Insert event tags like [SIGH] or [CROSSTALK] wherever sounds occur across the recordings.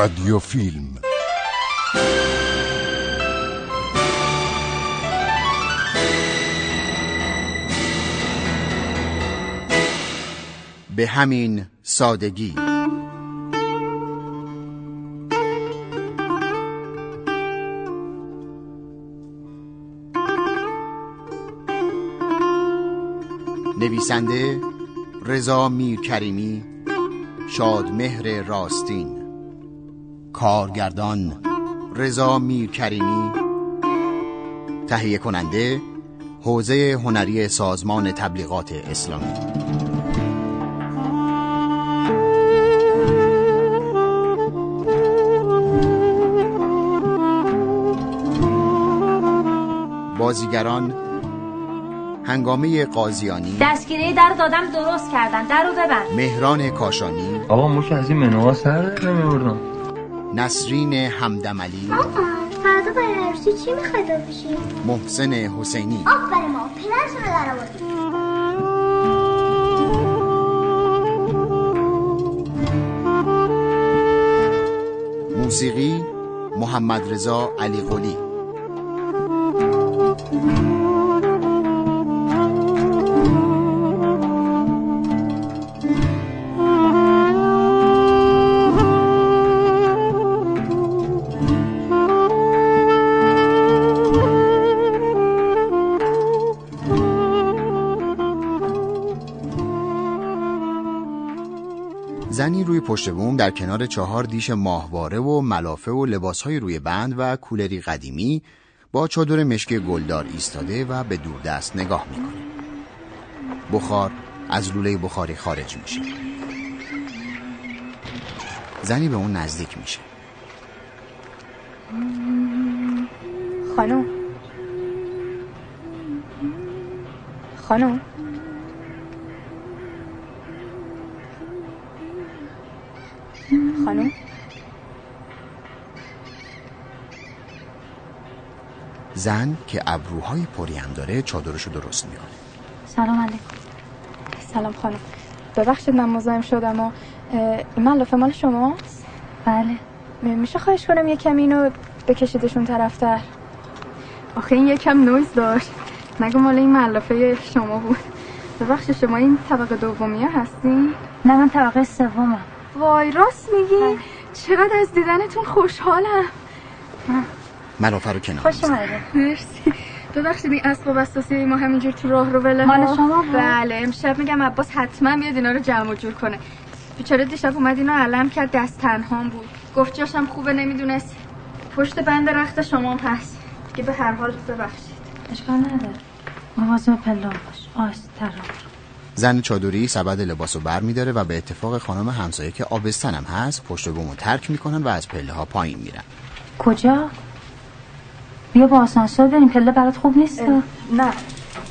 رادیو فیلم به همین سادگی. نویسنده رضا میرکریمی شادمهر راستین. کارگردان رضا میرکریمی تهیه کننده حوزه هنری سازمان تبلیغات اسلامی. بازیگران هنگامه قاضیانی دستگیره در دادم درست کردن. در رو ببند. مهران کاشانی. آقا موش از این منوها سر نمیوردم نسرین همدملی آقا فردا برای عروسی چی می‌خوای بپوشی؟ محسن حسینی. آفر ما پدرتون رو در آوردی. موسیقی محمد رضا علی قلی. پشت بوم در کنار چهار دیش ماهواره و ملافه و لباسهای روی بند و کولری قدیمی با چادر مشک گلدار ایستاده و به دور دست نگاه می‌کنه. بخار از لوله بخاری خارج میشه. زنی به اون نزدیک میشه. خانم خانم خانم. زن که ابروهای پری هم داره چادرشو درست می‌کنه. سلام علیکم. سلام خانم. ببخشید من مزاحم شدم و این ملافه مال شماست بله. م- میشه خواهش کنم یه کمی اینو بکشیدشون طرفتر آخه این یکم نویز داشت. نگو مال این ملافه شما بود. ببخشید شما این طبقه دومیه هستین؟ نه من طبقه سومم. وای راست میگی؟ چقدر از دیدنتون خوشحالم. ملافه رو کنار خوش. اومده مرسی. ببخشید این اسباب اساسی ما همینجور تو راه رو بله مال. شما؟ بله امشب میگم عباس حتما بیاد اینا رو جمع و جور کنه. بیچاره دیشب اومد اینو علم کرد دست تنهام بود. گفت جاشم خوبه نمی‌دونست. پشت بند رخت شما هم هست دیگه به هر حال ببخشید. اشکال نداره. مواظب پلا باش. آست ترا زن چادری سبد لباس رو بر میداره و به اتفاق خانم همسایه که آبستن هم هست پشت بومو ترک می‌کنن و از پله ها پایین میرن. کجا؟ بیا با آسانسور بریم پله برات خوب نیست؟ نه.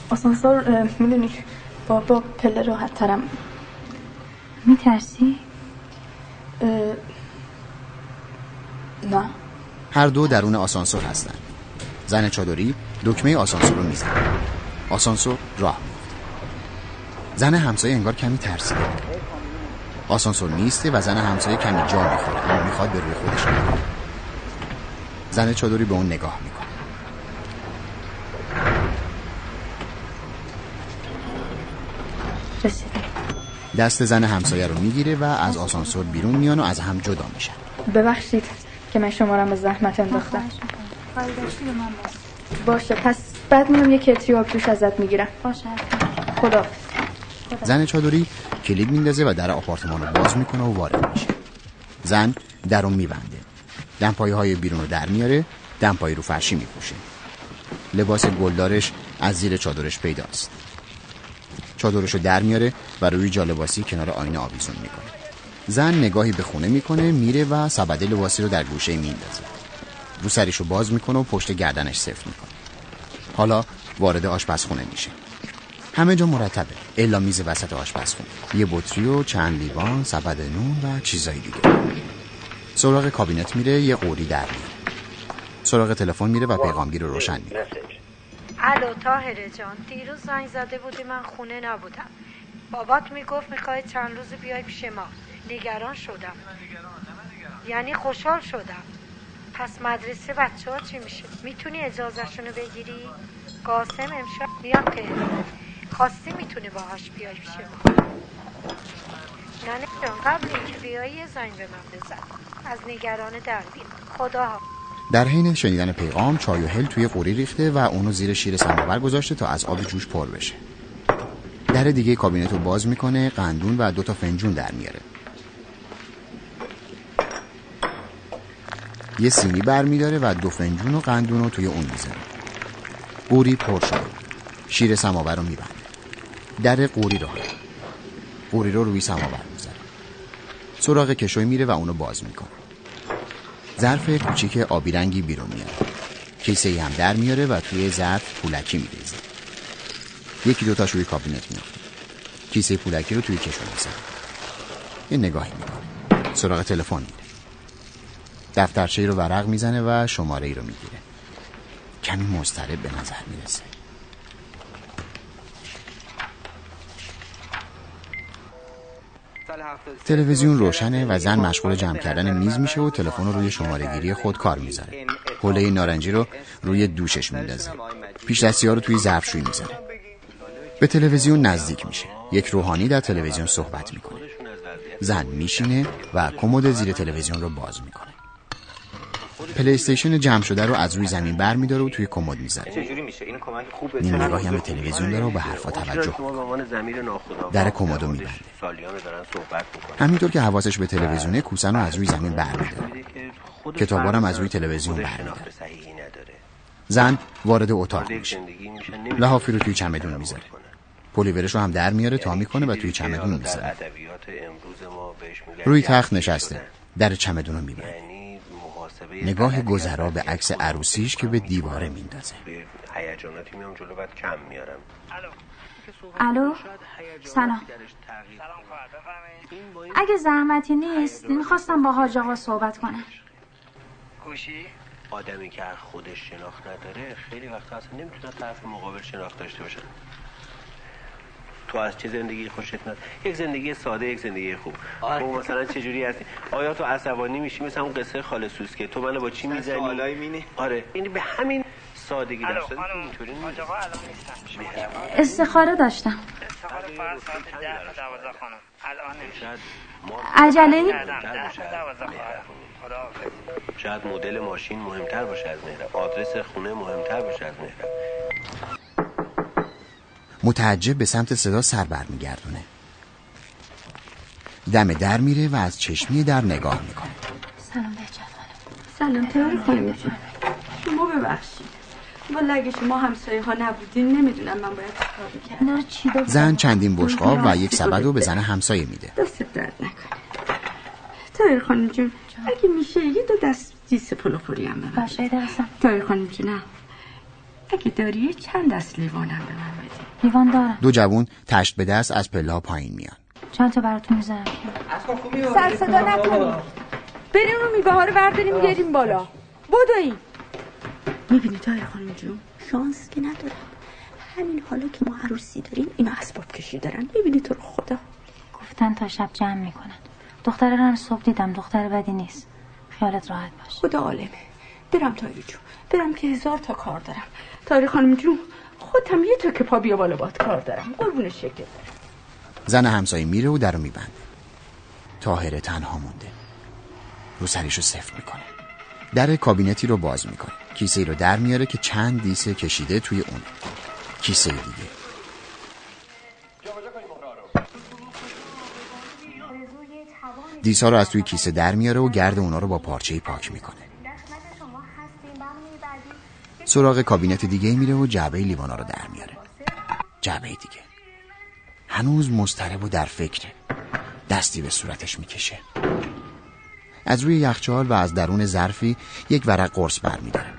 آسانسور می‌دونی با با پله راحت ترم. میترسی؟ نه. هر دو درون آسانسور هستن. زن چادری دکمه آسانسور رو می‌زنه. آسانسور راه. زن همسایه انگار کمی ترسیده آسانسور میسته و زن همسایه کمی جا می‌خوره اما می‌خواد به روی خودش بره. زن چادری به اون نگاه می‌کنه. رسیده دست زن همسایه رو می‌گیره و از آسانسور بیرون میان و از هم جدا میشن. ببخشید که من شمارم به زحمت انداختم. باشه پس بعد میام یه کتری آب ازت می‌گیرم. باشه. خدا زن چادری کلید میندازه و در آپارتمان رو باز می‌کنه و وارد میشه. زن در رو میبنده. دمپایی های بیرون رو در میاره دمپایی رو فرشی میپوشه. لباس گلدارش از زیر چادرش پیداست. چادرش رو در میاره و روی جالباسی کنار آینه آویزون می‌کنه. زن نگاهی به خونه می‌کنه میره و سبد لباسی رو در گوشه میندازه. رو سریش رو باز می‌کنه و پشت گردنش سفت می‌کنه. حالا وارد آشپزخونه میشه. همه جا مرتبه. الا میز وسط آشپزخونه. یه بطری و چند لیوان سبد نون و چیزای دیگه. سراغ کابینت میره یه قوری در میاره سراغ تلفن میره و پیغامگیر رو روشن می‌کنه. الو تاهره جان. دیروز زنگ زده بودی من خونه نبودم. بابات می‌گفت می‌خوای چند روز بیای پیش ما. نگران شدم. یعنی خوشحال شدم. پس مدرسه بچه ها چی میشه؟ می‌تونی اجازهشونو بگیری؟ قاسم امشب میاد تهران. خواستی می‌تونی باهاش بیای پیش ما نه نمی‌دونم قبل اینکه بیایی یه زنگ به من بزن. از نگران در خدا. در حین شنیدن پیغام چای و هل توی قوری ریخته و اونو زیر شیر سماور گذاشته تا از آب جوش پر بشه. در دیگه کابینت رو باز می‌کنه قندون و دوتا فنجون در میاره. یه سینی بر میداره و دو فنجون و قندون رو توی اون می‌زنه. قوری پر شده. شیر سماور رو میبنده. در قوری رو. قوری رو روی سماور می‌ذاره سراغ کشوی میره و اونو باز می‌کنه. ظرف کوچیک آبی رنگی بیرون میاره. کیسه هم در میاره و توی ظرف پولکی میریزه. یکی دوتاش روی کابینت میافته کیسه پولکی رو توی کشو می‌زنه یه نگاهی می‌کنه. سراغ تلفن میره. دفترچه رو ورق می‌زنه و شماره ای رو می‌گیره. کمی مضطرب به نظر می‌رسه. تلویزیون روشنه و زن مشغول جمع کردن میز میشه و تلفن رو روی شماره گیری خود کار می‌ذاره. حوله نارنجی رو روی دوشش میندازه. پیش دستی ها رو توی ظرفشویی می‌ذاره. به تلویزیون نزدیک میشه. یک روحانی در تلویزیون صحبت می‌کنه. زن میشینه و کمد زیر تلویزیون رو باز می‌کنه. پلی استیشن جمع شده رو از روی زمین بر میداره و توی کمد خوبه. نیمه نگاهی هم به تلویزیون داره و به حرفا توجه در کمدو میبنده. همینطور که حواسش به تلویزیونه کوسن رو از روی زمین بر میداره. کتابارم از روی تلویزیون بر میداره. زن وارد اتاق میشه. لحافی رو توی چمدون می‌ذاره. پلیورش رو هم در میاره تا می‌کنه و توی چمدون می‌ذاره. روی تخت نشسته. در چمدون رو میبنده. نگاه گذرا به عکس عروسیش که به دیواره میندازه. هیجاناتی میام جلو بعد کم میارم. الو؟ سلام. اگه زحمتی نیست می‌خواستم با حاج آقا صحبت کنم. گوشی؟ آدمی که از خودش شناخت نداره خیلی وقتا اصلا نمی‌تونه طرف مقابل شناخت داشته باشه. تو از چه زندگی خوشت میاد یک زندگی ساده یک زندگی خوب. آره. تو مثلا چه جوری هستی؟ آیا تو عصبانی میشی؟ مثلا اون قصه خاله سوسکه تو منو با چی می‌زنی؟ سوالای مینی. آره. این به همین سادگی که اینطوری نیست. آقا الان نیستم. استخاره داشتم. عجله؟ شاید مدل ماشین مهمتر باشه از مهرب آدرس خونه مهمتر باشه از مهرب متعجب به سمت صدا سر برمیگردونه. دم در میره و از چشمی در نگاه می‌کنه. سلام بهجت سلام تهران خانم جون شما ببخشید. والا اگه شما همسایه ها نبودین نمی‌دونم من باید چیکار می‌کردم. رو چی زن چندین بشقاب و یک سبد رو به زن همسایه میده. دست درد نکنه. تایر خانم جون اگه میشه یه دو دست دیس پلوپوری هم من باشه درستم تایر خانم جونم اگه داری چند دست لیوانم به من بدی؟ لیوان دارم. دو جوون تشت به دست از پله پایین میان. چند تا براتون می‌ذارم؟ سر صدا نکنید بریم رو میوه ها رو برداریم بیاریم بالا بدوین می‌بینی تایر خانم جون؟ شانس که ندارم. همین حالا که ما عروسی داریم اینا اسباب کشی دارن. می‌بینی تو رو خدا. گفتن تا شب جمع می‌کنن. دختره رو هم صبح دیدم دختر بدی نیست. خیالت راحت باش. خدا عالمه. برم تایری جون. برم که هزار تا کار دارم. تایری خانم جون خودم یه تا که پا بیا بالا باد کار دارم. قربون شکل. دارم زن همسایه میره و در رو میبنده. تاهره تنها مونده. رو سریشو سفت می‌کنه. در کابینتی رو باز می‌کنه. کیسه ای رو در میاره که چند دیسه کشیده توی اون. کیسه دیگه. دیسا رو از توی کیسه در میاره و گرد اونا رو با پارچه پاک می‌کنه شما هستین برنامه بعدی سراغ کابینت دیگه میره و جعبه لیوانا رو در میاره. جعبه دیگه. هنوز مضطرب و در فکره. دستی به صورتش می‌کشه. از روی یخچال و از درون ظرفی یک ورق قرص بر میداره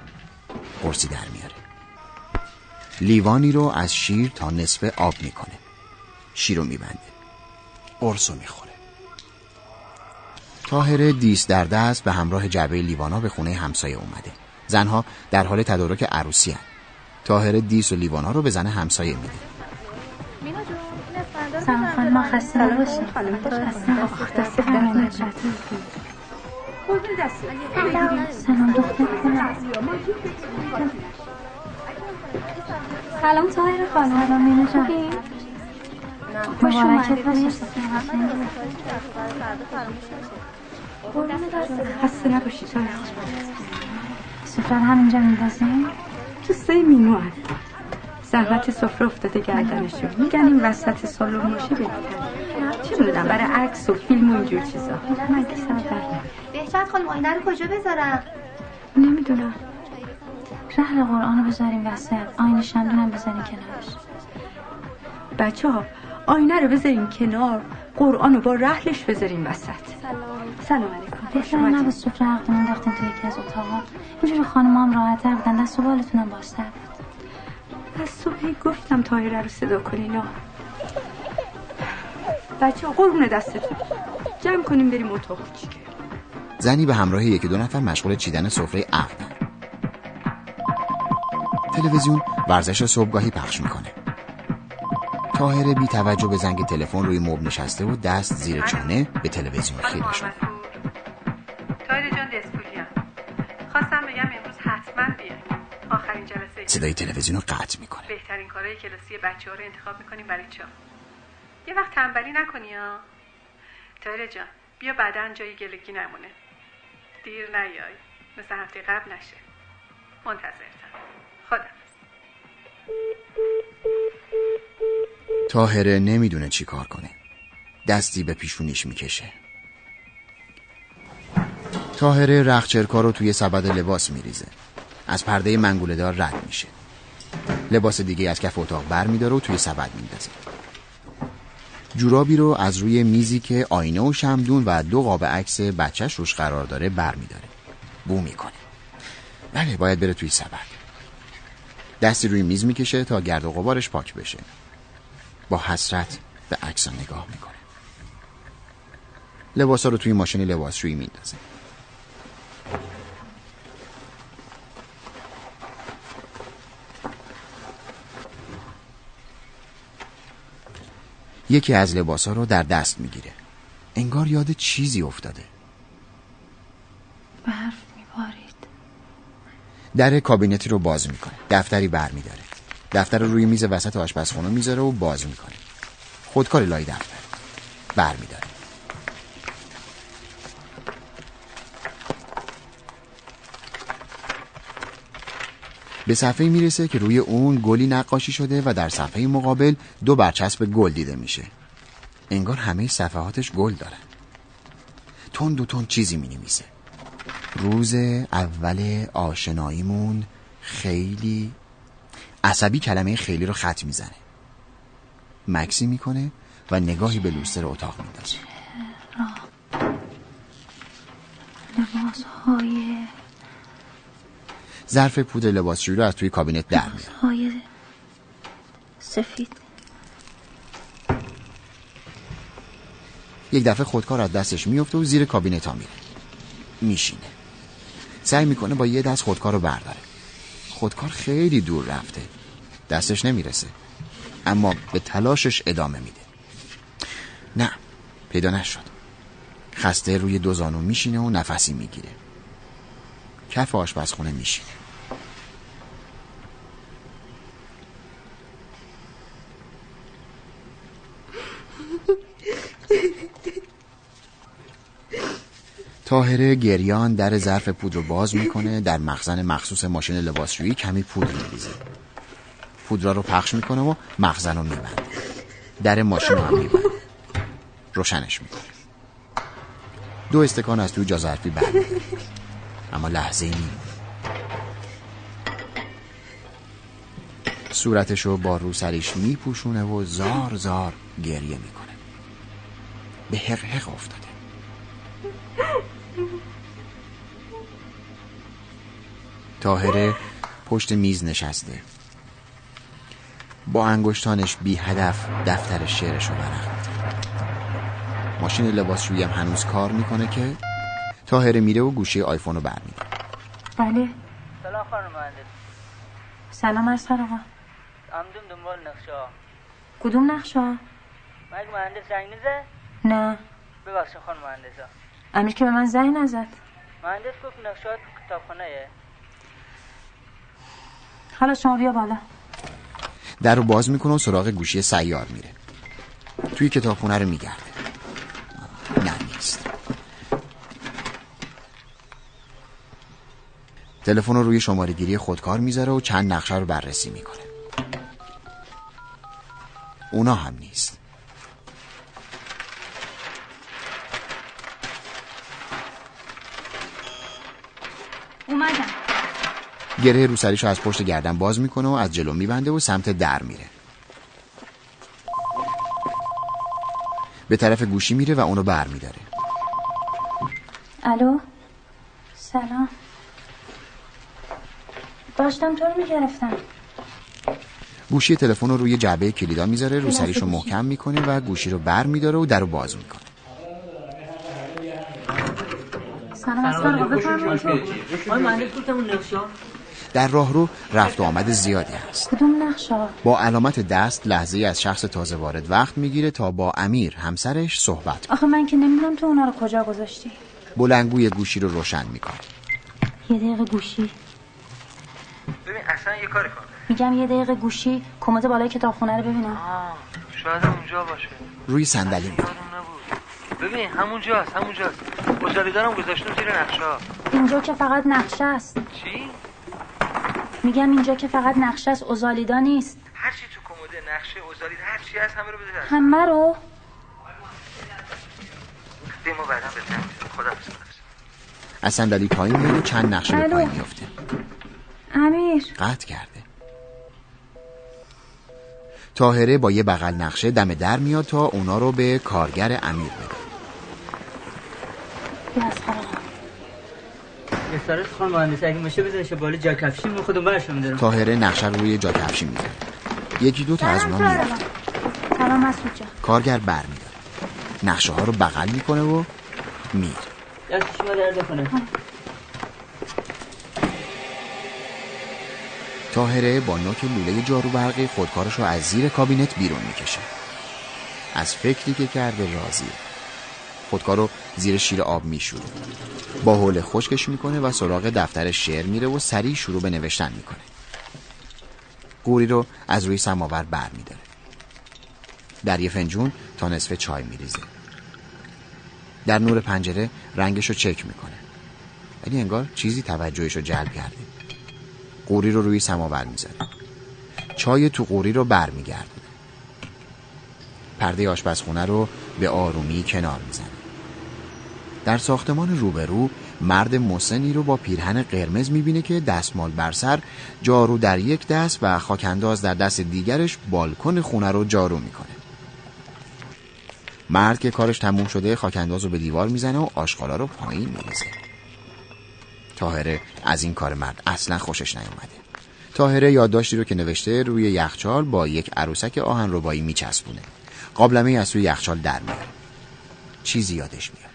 قرصی در میاره. لیوانی رو از شیر تا نصف آب می‌کنه. شیر رو میبنده. قرص رو می‌خوره. تاهره دیس در دست به همراه جعبه لیوانا به خونه همسایه اومده. زنها در حال تدارک عروسی هن. تاهره دیس و لیوانا رو به زن همسایه میده سلام خانم ما خسته نباشید نباشید. سلام دختر سلام تایر خانم سلام مینو جان خوش اومدید. خسته نباشی تایر سفره همینجا میندازیم؟ دوستای مینو هم زحمت سفره افتاده گردنشون میگن این وسط سالن باشه بهتره چه می‌دونم برای عکس و فیلم و اینجور چیزا. من که سر بهشت خانم آینه رو کجا بذارم؟ نمی‌دونم. رحل قرآن رو بذاریم وسط. آین شمدونم بذاریم کنارش. بچه ها آینه رو بذاریم کنار. قرآن رو با رحلش بذاریم وسط. سلام. علیکم. بهتر اومدید. نبود سفره عقدمون انداختیم تو یکی از اتاقا. اینجوری خانم هم راحتتر بودن دست و بالتونم بازتر بود. از صبح گفتم تاهره رو صدا کنین بچه ها قربون دستتون. جمع کنیم بریم اتاق کوچیکه زنی به همراه یکی دو نفر مشغول چیدن سفره عقدن تلویزیون ورزش صبحگاهی پخش می‌کنه. طاهره بی توجه به زنگ تلفن روی مبل نشسته و دست زیر چانه به تلویزیون خیره شد. طاهره جان دزفولیان خواستم بگم امروز حتما بیاین آخرین جلسه صدای تلویزیون رو قطع می‌کنه. بهترین کارهای کلاسی بچه ها رو انتخاب می‌کنیم برای چاپ. یه وقت تنبلی نکنی ها. طاهره جان بیا بعدا جای گلگی نمونه. دیر نیای. مثل هفته قبل نشه. منتظرتم. خدا تاهره نمی‌دونه چی کار کنه. دستی به پیشونیش می‌کشه. تاهره رخچرکا رو توی سبد لباس میریزه. از پرده منگوله دار رد میشه. لباس دیگه از کف اتاق بر میداره و توی سبد میندازه. جورابی رو از روی میزی که آینه و شمدون و دو قاب عکس بچهش روش قرار داره بر میداره. بو می‌کنه. بله باید بره توی سبد. دستی روی میز می‌کشه تا گرد و غبارش پاک بشه. با حسرت به عکس نگاه می‌کنه. لباسا رو توی ماشین لباسشویی میندازه. یکی از لباسا رو در دست می‌گیره. انگار یاد چیزی افتاده. برف میبارید. در کابینتی رو باز می‌کنه. دفتری بر میداره دفتر رو روی میز وسط آشپزخونه می‌ذاره و باز می‌کنه. خودکار لای دفتر بر میداره به صفحه می‌رسه که روی اون گلی نقاشی شده و در صفحه مقابل دو برچسب گل دیده میشه. انگار همه صفحاتش گل دارن تند و تند چیزی می روز اول آشناییمون خیلی عصبی کلمه خیلی رو خط می‌زنه. مکسی می‌کنه و نگاهی به لوستر اتاق میندازه. لباس های ظرف پودر لباسشویی رو از توی کابینت در میاره های سفید. یک دفعه خودکار از دستش میفته و زیر کابینت ها میره. میشینه. سعی می‌کنه با یه دست خودکار رو برداره. خودکار خیلی دور رفته. دستش نمی‌رسه. اما به تلاشش ادامه میده. نه پیدا نشد. خسته روی دو زانو میشینه و نفسی می‌گیره. کف آشپزخونه میشینه. تاهره گریان در ظرف پودر رو باز می‌کنه در مخزن مخصوص ماشین لباسشویی کمی پودر میریزه. پودر رو پخش می‌کنه و مخزن رو میبنده. در ماشین رو هم میبنده. روشنش می‌کنه. دو استکان از توی جا ظرفی برمی‌داره. اما لحظه ای صورتش رو با رو سریش میپوشونه و زار زار گریه می‌کنه. به حق حق افتاده. تاهره پشت میز نشسته. با انگشتانش بی هدف دفتر شعرش رو ورق. ماشین لباسشویی هم هنوز کار می‌کنه که تاهره میره و گوشه آیفون رو برمیداره. بله. سلام خانم مهندس. سلام از آقا عمدم دنبال نقشه ها. کدوم نقشه مگه مهندس زنگ نزد نه. ببخشید خانم مهندس ها امیر که به من زنگ نزد. مهندس گفت نقشات تو کتابخونه حالا شما بیا بالا. در رو باز می‌کنه و سراغ گوشی سیار میره. توی کتابخونه رو میگرده. نه نیست. تلفن رو روی شماره گیری خودکار می‌ذاره و چند نقشه رو بررسی می‌کنه. اونا هم نیست. اومدم. گره رو سریشو از پشت گردن باز می‌کنه و از جلو میبنده و سمت در میره. به طرف گوشی میره و اونو بر میداره. الو؟ سلام. داشتم تو رو می‌گرفتم. گوشی تلفن رو روی جعبه کلیدا می‌ذاره رو سریشو محکم می‌کنه و گوشی رو بر میداره و در رو باز می‌کنه. سلام اسفر در راه رو رفت و آمد زیادی هست کدوم نقشه؟ با علامت دست لحظه از شخص تازه وارد وقت می‌گیره تا با امیر همسرش صحبت کنه. آخه من که نمی‌دونم تو اونا رو کجا گذاشتی. بلنگوی گوشی رو روشن می‌کنه یه دقیقه گوشی. ببین اصلا یه کاری کن. میگم یه دقیقه گوشی کمد بالای کتابخونه رو ببینم. آه شاید اونجا باشه. روی صندلی ببین همونجاست همونجاست گذاریدارم گذاشتم زیر نقشا اینجا که فقط نقشه است. چی؟ میگم اینجا که فقط نقشه است اوزالیدا نیست. هر چی تو کمد نقشه هر چی هست همه رو بده. همه رو؟ دیمو بعدا خدا از صندلی پایین میره چند نقشه به. پایین میفته امیر. قطع کرده. تاهره با یه بغل نقشه دم در میاد تا اونا رو به کارگر امیر بده. از. استارت خانم مهندس اگه میشه بذارش بالا جا کفشی من خودم برشم دارم تاهره نقشه رو روی جا کفشی می‌ذاره. یکی دو تا از اونا میاد سلام مسعود جان کارگر بر میداره نقشه ها رو بغل می‌کنه و میره. دست شما درد کنه. تاهره با نوک لوله جارو برقی خودکارش رو از زیر کابینت بیرون می‌کشه. از فکری که کرده راضیه. خودکار رو زیر شیر آب میشوره. با حول خشکش می‌کنه و سراغ دفتر شعر میره و سریع شروع به نوشتن می‌کنه. قوری رو از روی سماور بر میداره در یه فنجون تا نصف چای میریزه. در نور پنجره رنگش رو چک می‌کنه. ولی انگار چیزی توجهش رو جلب کرده. قوری رو روی سماور می‌ذاره. چای تو قوری رو بر میگردونه پرده آشپزخونه رو به آرومی کنار می‌زنه. در ساختمان روبرو مرد مسنی رو با پیرهن قرمز می‌بینه که دستمال بر سر جارو در یک دست و خاکنداز در دست دیگرش بالکن خونه رو جارو می‌کنه. مرد که کارش تموم شده خاکنداز رو به دیوار می‌زنه و آشغالا رو پایین میریزه. تاهره از این کار مرد اصلا خوشش نیومده. تاهره یادداشتی رو که نوشته روی یخچال با یک عروسک آهن ربایی میچسبونه. قابلمه از روی یخچال در میاره چیزی یادش میاد.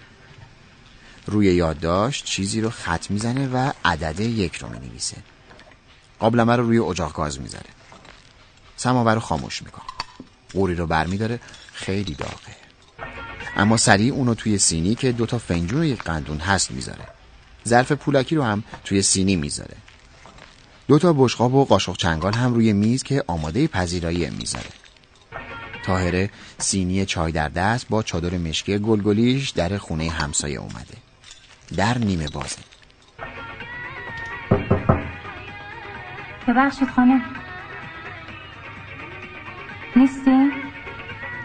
روی یادداشت چیزی رو خط می‌زنه و عدد یک رو می‌نویسه. قابلمه رو روی اجاق گاز می‌ذاره. سماور رو خاموش می‌کنه. قوری رو برمیداره. خیلی داغه. اما سریع اونو توی سینی که دوتا فنجون و یک قندون هست می‌ذاره. ظرف پولکی رو هم توی سینی می‌ذاره. دو تا بشقاب و قاشق چنگال هم روی میز که آماده پذیرایی می‌ذاره. تاهره سینی چای در دست با چادر مشکی گلگلیش در خونه همسایه اومده. در نیمه بازه ببخشید خانم. نیستی؟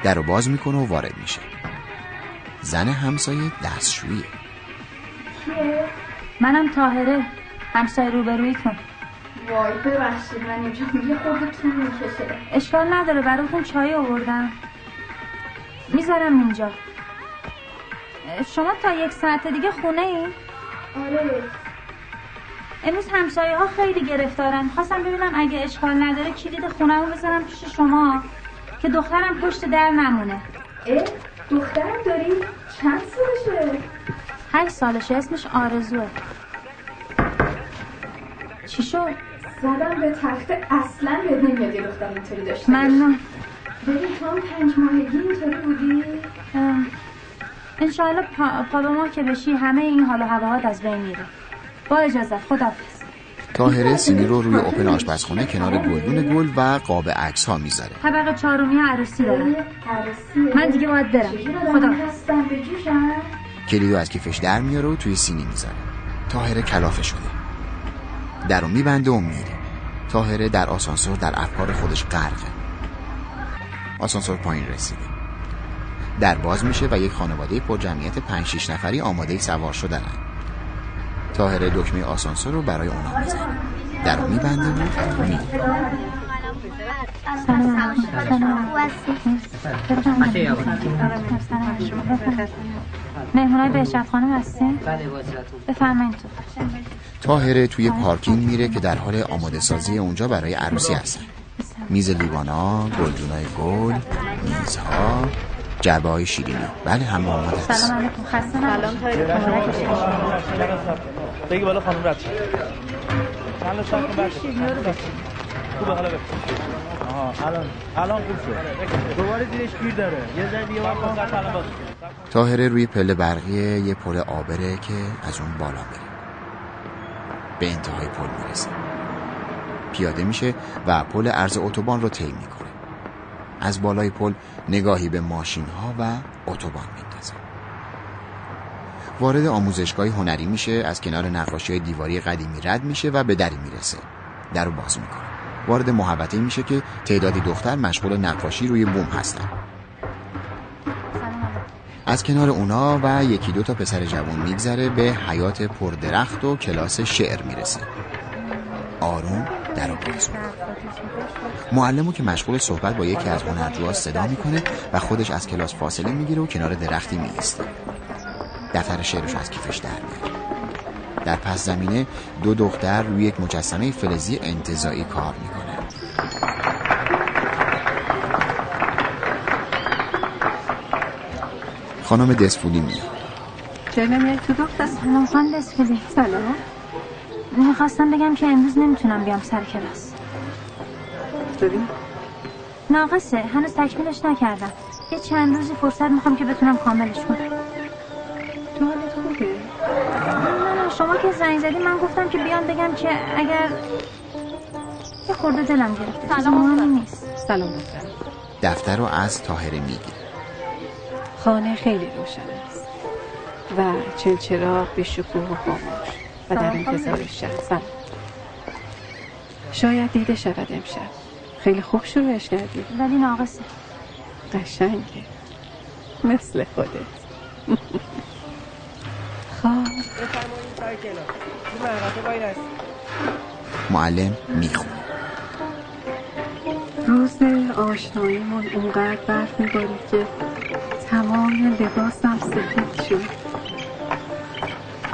در رو باز می‌کنه و وارد میشه. زن همسایه دستشویه منم تاهره همسایه روبرویتون. وای ببخشید من اینجا یه خورده طول می‌کشه. اشکال نداره براتون چای آوردم. می‌ذارم اینجا. شما تا یک ساعت دیگه خونه ای؟ آره. امروز همسایه ها خیلی گرفتارن. خواستم ببینم اگه اشکال نداره کلید خونه رو بذارم پیش شما که دخترم پشت در نمونه. اه؟ دخترم داری؟ چند سالشه؟ هشت سالشه اسمش آرزوه. چی شد؟ زدم به تخت اصلا بهت نمیاد یه دختر اینطوری داشته ممنون. ببین تو هم پنج ماهگی اینطوری بودی؟ اه، انشاءالله پا, پا به ما که بشی همه این حال و هواهات از بین میره. با اجازت خدافظ تاهره سینی رو روی اوپن آشپزخونه کنار گلدون گل و قاب عکس ها می‌ذاره. طبق چهارمی عروسی دارم. من دیگه باید برم. خدا کلیدو از کیفش در میاره و توی سینی می‌ذاره. تاهره کلافه شده. درو میبنده و میره تاهره در آسانسور در افکار خودش غرقه. آسانسور پایین رسیده. در باز میشه و یک خانواده پر جمعیت 5 6 نفری آماده سوار شدن تاهره دکمه آسانسور رو برای اونا می‌زنه در رو میبنده و مهمونای بهشت خانم هستین؟ بفرمایید تو. تاهره توی پارکینگ میره که در حال آماده سازی اونجا برای عروسی هستن. میز لیوانا، گلدونای گل، میزها، جعبه های شیرینی. بله همه آماده است سلام علیکم. خسته سلام بگی بالا خانم رد. چند لطفا کن بعد خوبه حالا آها الان الان خوب شد. دوباره زیرش گیر داره. یه ذره دیگه وقت الان تاهره روی پله برقیه یه پل آبره که از اون بالا بره به انتهای پل می‌رسه. پیاده میشه و پل عرض اتوبان رو طی می‌کنه. از بالای پل نگاهی به ماشین ها و اتوبان میندازه. وارد آموزشگاه هنری میشه از کنار نقاشی دیواری قدیمی رد میشه و به دری می‌رسه. در رو باز می‌کنه. وارد محوطه میشه که تعدادی دختر مشغول نقاشی روی بوم هستن. از کنار اونا و یکی دو تا پسر جوان میگذره به حیات پردرخت و کلاس شعر می‌رسه. آروم در رو باز معلمو که مشغول صحبت با یکی از هنرجوها صدا می‌کنه و خودش از کلاس فاصله می‌گیره و کنار درختی میایسته دفتر شعرش از کیفش در میاره در پس زمینه دو دختر روی یک مجسمه فلزی انتظایی کار می‌کنه خانم دسفولی میاد. چرا نمیای تو دختر؟ سلام خانم دسفولی. سلام. می‌خواستم بگم که امروز نمی‌تونم بیام سر کلاس. ببین ناقصه هنوز تکمیلش نکردم. یه چند روزی فرصت می‌خوام که بتونم کاملش کنم. تو حالت خوبه؟ نه نه شما که زنگ زدی من گفتم که بیام بگم که اگر یه خورده دلم گرفته. سلام نیست. سلام دختر. دفتر رو از تاهره می‌گیره خانه خیلی روشن است. و چلچراغ به شکوه و خاموش. و در انتظار شب سلام شاید دیده شود امشب. خیلی خوب شروعش کردی. ولی ناقصه. قشنگه. مثل خودت. [LAUGHS] خب. معلم می‌خونه. روز آشناییمون اونقدر برف میبارید که تمام لباسم سفید شد.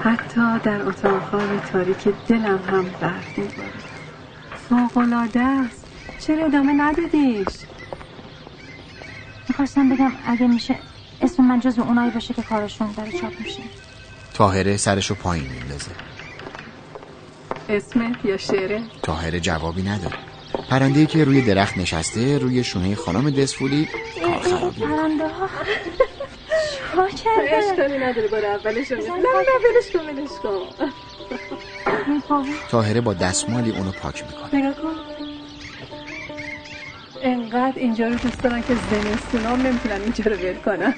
حتی در اتاقهای تاریک دلم هم برف میبارید فوقلاده است. چرا ادامه ندادیش؟ می‌خواستم بگم اگه میشه اسم من جز اونایی باشه که کارشون داره چاپ میشه. تاهره سرشو پایین میندازه. اسمت یا شعره تاهره جوابی نداره. پرنده که روی درخت نشسته روی شونه خانم دسفولی کار خرابی. پرنده ها چیکار کرده اشکالی نداره بار اولش نه نه ولش کن ولش کن. تاهره با دستمالی اونو پاک می‌کنه. نگاه کن. انقدر اینجا رو دوست دارن که زمستونام نمی‌تونن اینجا رو ول کنن.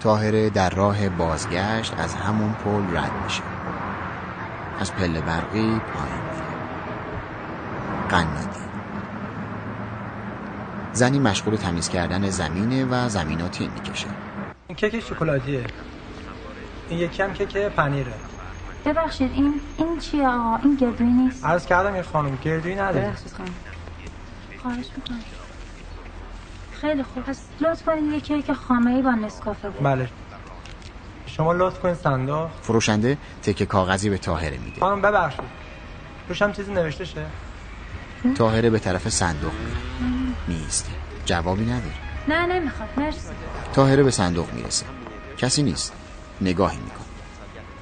تاهره در راه بازگشت از همون پل رد میشه. از پله برقی پایین میره. قنادی. زنی مشغول تمیز کردن زمینه و زمیناتی می‌کشه. این کیک شکلاتیه. این یکی هم کیک پنیره. ببخشید این این چیه آقا؟ این گردوی نیست. عرض کردم این خانم گردوی نداره خواهش می‌کنم. خیلی خوب. پس لطف کنید یه کیک خامه ای با نسکافه بود بله. شما لطف کنید صندوق. فروشنده تکه کاغذی به تاهره میده. خانم ببخشید. روش هم چیزی نوشته شه؟ تاهره به طرف صندوق میره میسته جوابی نداره. نه نمی‌خواد. مرسی. تاهره به صندوق می‌رسه. کسی نیست. نگاهی می‌کنه.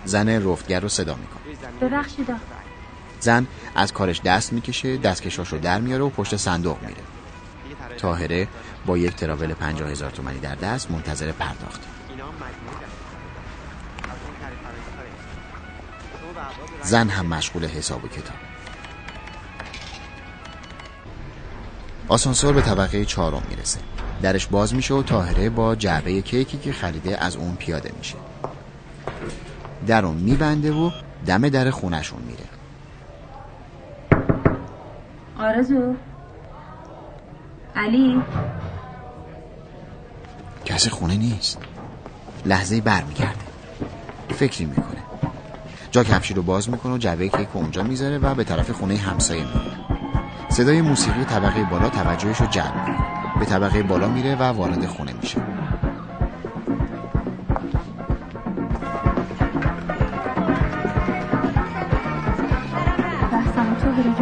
زن رفتگر رو صدا می‌کنه. ببخشید. زن از کارش دست می‌کشه دستکشاش رو در میاره و پشت صندوق میره. تاهره با یک تراول پنجاه هزار تومنی در دست منتظر پرداخت زن هم مشغول حساب و کتاب. آسانسور به طبقه چهارم می‌رسه. درش باز میشه و تاهره با جعبه کیکی که خریده از اون پیاده میشه. در اون میبنده و دم در خونشون میره. آرزو؟ علی؟ کسی خونه نیست. لحظه برمیگرده. فکری می‌کنه. جا کفشی رو باز می‌کنه و جعبه کیک اونجا می‌ذاره و به طرف خونه همسایه میره. صدای موسیقی طبقه بالا توجهش رو جلب می‌کنه. به طبقه بالا میره و وارد خونه میشه. دست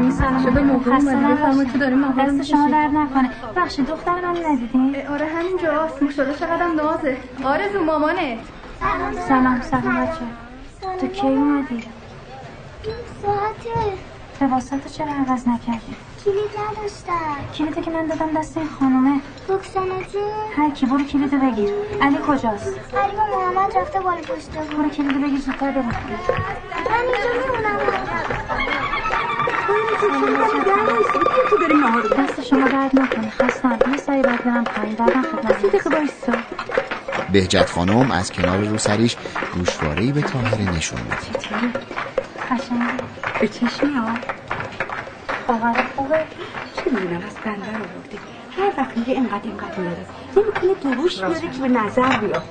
شما درد نکنه. بخشی دختر من ندیدین آره همینجاست مشاله چقدر نازه. آرزو مامانه. سلام سلام بچه تو کی اومدی؟ ساعته لباساتو چرا عوض نکردی؟ کلید نداشتم. کلیدی که من دادم دست این خانومه. جون هر کی برو کلیدو بگیر. علی کجاست؟ علی با محمد رفته بالا پشت برو کلیدو بگیر زودتر بریم من اینجا میمونم. بهجت خانم از کنار روسریش گوشواره‌ای به تاهره نشون میده قشنگه به چشمی ها خواهر خوبه چه می‌دونم از بندر آورده هر وقت میگه اینقدر اینقدر میاره نمی‌کنه دروش بیاره که به نظر بیاد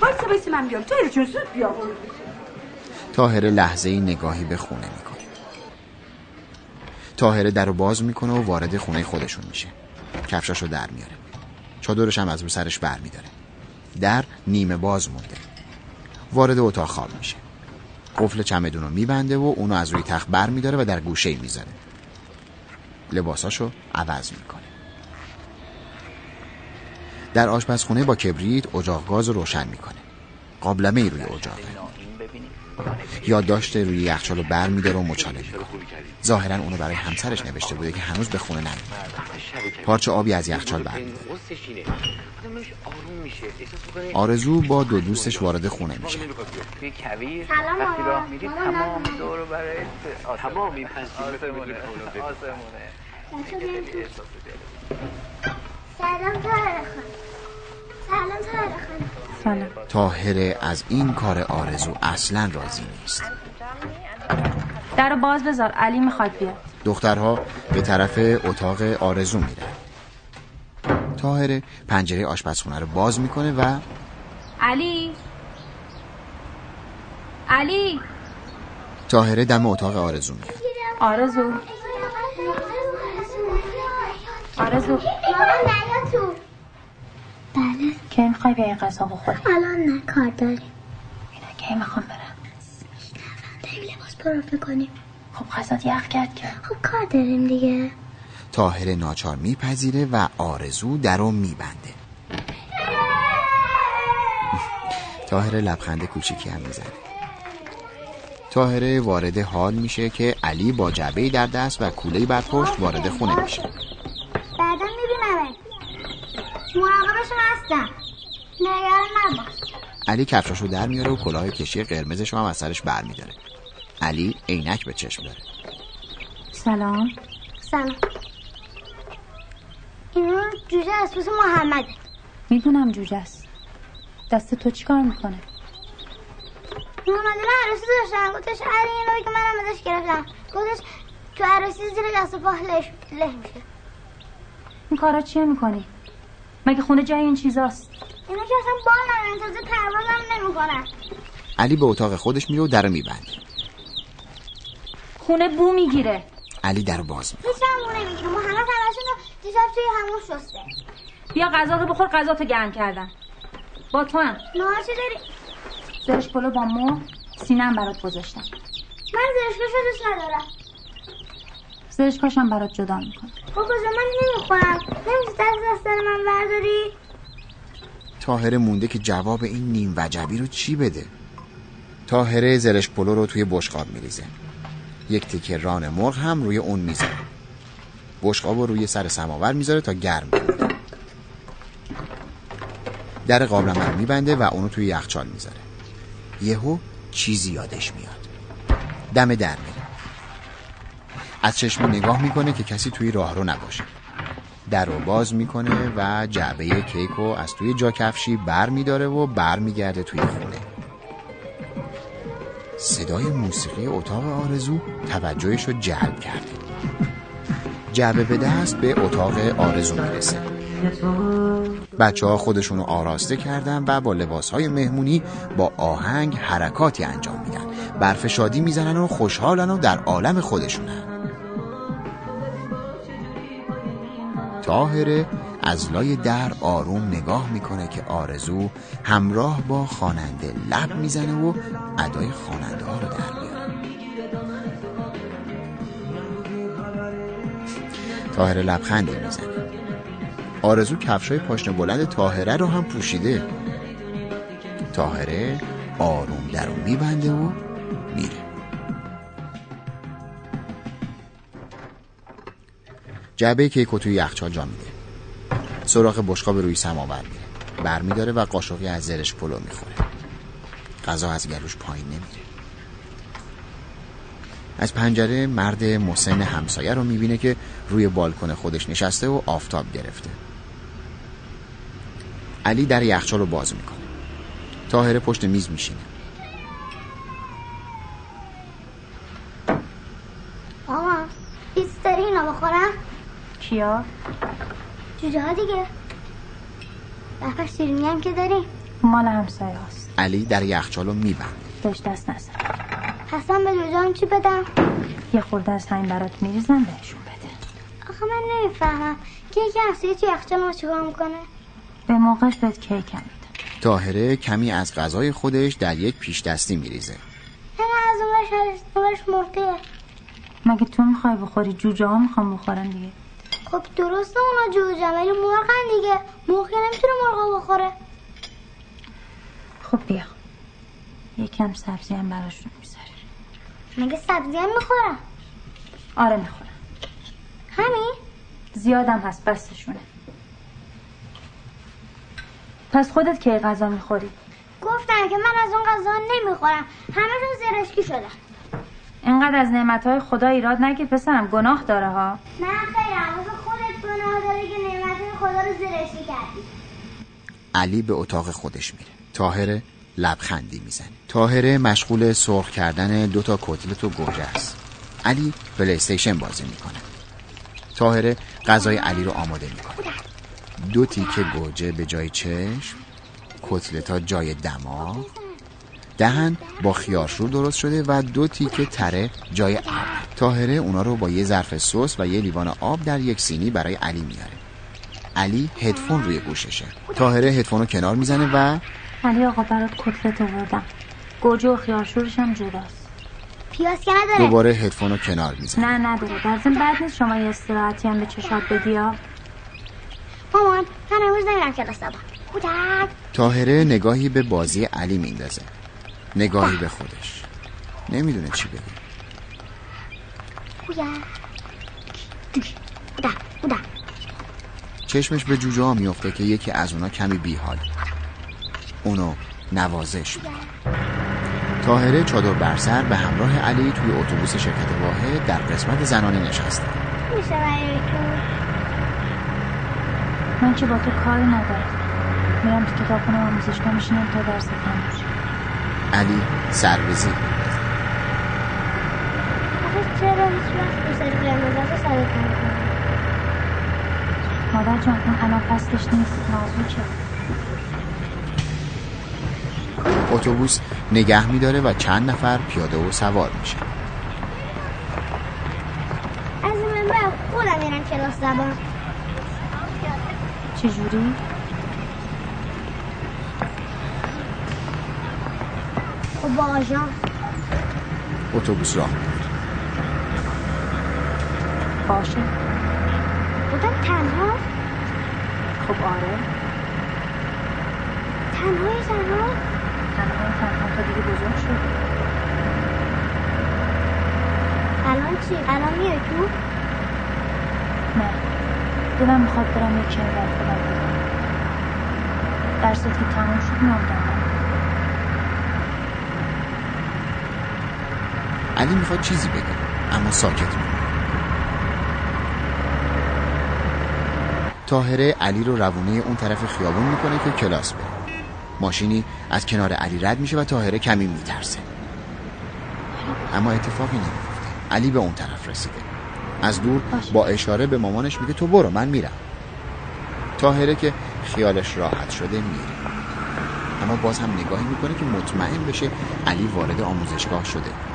وایسا وایسا من بیام تو چون زود بیا تاهره لحظه ای نگاهی به خونه می‌کنه تاهره در رو باز می‌کنه و وارد خونه خودشون میشه. کفشاشو در میاره. چادرش هم از رو سرش بر میداره در نیمه باز مونده. وارد اتاق خواب میشه. قفل چمدون رو میبنده و اونو از روی تخت بر میداره و در گوشه می‌ذاره. لباساشو عوض می‌کنه. در آشپزخونه با کبریت اجاق گاز رو روشن می‌کنه. قابلمه ای روی اجاقه. یادداشت روی یخچال رو بر میداره و مچاله می‌کنه ظاهرا اونو برای همسرش نوشته بوده که هنوز به خونه نمیده پارچه آبی از یخچال بر آرزو با دو دوستش وارد خونه میشه سلام تمام دور رو برای تمام این سلام سلام سلام تاهره از این کار آرزو اصلا راضی نیست. در باز بذار. علی می‌خواد بیاد. دخترها به طرف اتاق آرزو میره تاهره پنجره آشپزخونه رو باز می‌کنه و علی! علی! تاهره دم اتاق آرزو میاد آرزو. آرزو مامان نیا تو. بله. کی می‌خوای بیای غذا بخوری؟ الان نه کار داریم. اینا کی می‌خوام برم داریم لباس پروفه کنیم خب غذات یخ کرد که. خب کار داریم دیگه. تاهره ناچار میپذیره و آرزو در رو میبنده. تاهره [LAUGHS] لبخند کوچیکی هم می‌زنه. تاهره وارد حال میشه که علی با جعبه در دست و کوله بر پشت وارد خونه میشه. مراقبشون هستم نگران نباش. علی کفشاشو در میاره و کلاه کشی قرمزش رو هم از سرش بر میداره علی عینک به چشم داره. سلام. سلام. اینو جوجه اسپوس محمده می‌دونم جوجه است. دست تو چیکار می‌کنه؟ محمد رو عروسی داشتن گفتش علی اینو که منم ازش گرفتم. گفتش تو عروسی زیر دست و پا له میشه. این کارا چیه می‌کنی؟ مگه خونه جای این چیزاست؟ اینا که اصلا بال ندارن تازه پروازم نمی‌کنن. علی به اتاق خودش میره و در میبنده. خونه بو می‌گیره. علی در باز می‌کنه. هیچ هم نمی‌گیره. محمد رو دیشب توی همون شسته. بیا غذا رو بخور غذا تو گرم کردن با تو هم. نهار چه داری؟ زرش پلو با مو سینم برات گذاشتم. من زرشکاشو دوست ندارم. زرش کاشم برات جدا می‌کنم. با کجا من نمی‌خورم. نمیشه دست دست من برداری؟ تاهره مونده که جواب این نیم وجبی رو چی بده؟ تاهره زرش پلو رو توی بشقاب میریزه. یک تیکه ران مرغ هم روی اون میزه بشقاب رو روی سر سماور می‌ذاره تا گرم کنه. در قابلمه رو میبنده و اونو توی یخچال می‌ذاره. یهو چیزی یادش میاد. دم در میره از چشم نگاه می‌کنه که کسی توی راه رو نباشه. در رو باز می‌کنه و جعبه کیک رو از توی جا کفشی بر میداره و بر میگرده توی خونه. صدای موسیقی اتاق آرزو توجهش رو جلب کرده. جعبه به دست به اتاق آرزو می‌رسه. بچه ها خودشون رو آراسته کردن و با لباس های مهمونی با آهنگ حرکاتی انجام میدن. برف شادی می‌زنن و خوشحالن و در عالم خودشونن. تاهره از لای در آروم نگاه می‌کنه که آرزو همراه با خواننده لب می‌زنه و ادای خواننده ها رو در میاره. تاهره لبخندی می‌زنه. آرزو کفشای پاشنه بلند تاهره رو هم پوشیده. تاهره آروم در رو میبنده و میره. جعبه کیک توی یخچال جا میده. سراغ بشقاب روی سماور میره. برمیداره و قاشقی از زرش پلو می‌خوره. غذا از گلوش پایین نمیره. از پنجره مرد مسن همسایه رو می‌بینه که روی بالکن خودش نشسته و آفتاب گرفته. علی در یخچال رو باز می‌کنه. تاهره پشت میز میشینه ماما بیست داری اینا بخورم کیا؟ جوجه ها دیگه. بخش شیرینی هم که داری مال همسایه هست علی در یخچال رو میبنده بهش دست نزن. حسن به جوجه هم چی بدم؟ یه خورده از همین برات میریزم بهشون بده. آخه من نمی‌فهمم. که یکی همسایه تو یخچال ما چیکار می‌کنه؟ به موقعش بهت کیک هم تاهره کمی از غذای خودش در یک پیش دستی میریزه. نه از اونش اونش مرده. مگه تو می‌خوای بخوری؟ جوجه ها می‌خوام بخورن دیگه. خب درسته اونا جوجه ولی مرغن دیگه. مرغ که نمی‌تونه مرغا بخوره. خب بیا. یکم سبزی هم براشون می‌ذاری مگه سبزی هم می‌خورم؟ آره می‌خورم. همین؟ زیادم هست بستشونه. پس خودت کی غذا می‌خوری؟ گفتم که من از اون غذا نمی‌خورم. همه رو زرشکی شدم اینقدر از نعمتهای خدا ایراد نگیر پسرم. گناه داره ها. نه خیلی علی به اتاق خودش میره. طاهره لبخندی می‌زنه. طاهره مشغول سرخ کردن دوتا کتلت و گوجه است. علی پلی استیشن بازی می‌کنه. طاهره غذای علی رو آماده می‌کنه. دو تیکه گوجه به جای چشم کتلتا جای دماغ. دهن با خیارشور درست شده و دو تیکه تره جای ابرو. طاهره اونا رو با یه ظرف سس و یه لیوان آب در یک سینی برای علی میاره. علی هدفون روی گوششه. تاهره هدفون رو کنار می‌زنه و علی آقا برات کتلت آوردم. گوجه و خیارشورش هم جداست. پیاز که نداره. دوباره هدفون رو کنار می‌زنه. نه نداره. ضمن بعد نیست شما یه استراحتی هم به چشات بدی ها مامان من امروز نمیرم کلاس تاهره نگاهی به بازی علی میندازه. نگاهی به خودش. نمی‌دونه چی بگه. چشمش به جوجه ها میفته که یکی از اونا کمی بیحال. اونو نوازش می‌کنه تاهره چادر بر سر به همراه علی توی اتوبوس شرکت واحد در قسمت زنانه نشسته. میشه برای تو. من که با تو کاری ندارم. میرم تو کتابخونه آموزشگاه میشینم تا درس تموم علی سربزی آخه چرا هیچ وقت نمی‌کنه مادر جان اون الان فصلش نیست. نازوکه اتوبوس نگه میداره و چند نفر پیاده و سوار میشه. از این من بعد خودم میرم کلاس زبان. چجوری؟ خب با آژان اتوبوس راه میره. باشه. بودم تنها؟ خب آره. تنهای تنها تنها تنها تا دیگه بزرگ شد. الان چی؟ الان میای تو؟ دلم می‌خواد برم یک کمی بر خودم بگم درست که تموم شد نامدانم علی می‌خواد چیزی بگه اما ساکت میمونه. تاهره علی رو روونه اون طرف خیابون می‌کنه که کلاس بره. ماشینی از کنار علی رد میشه و تاهره کمی میترسه. اما اتفاقی نمیفته علی به اون طرف رسیده. از دور با اشاره به مامانش میگه تو برو من میرم. تاهره که خیالش راحت شده میره. اما باز هم نگاهی می‌کنه که مطمئن بشه علی وارد آموزشگاه شده.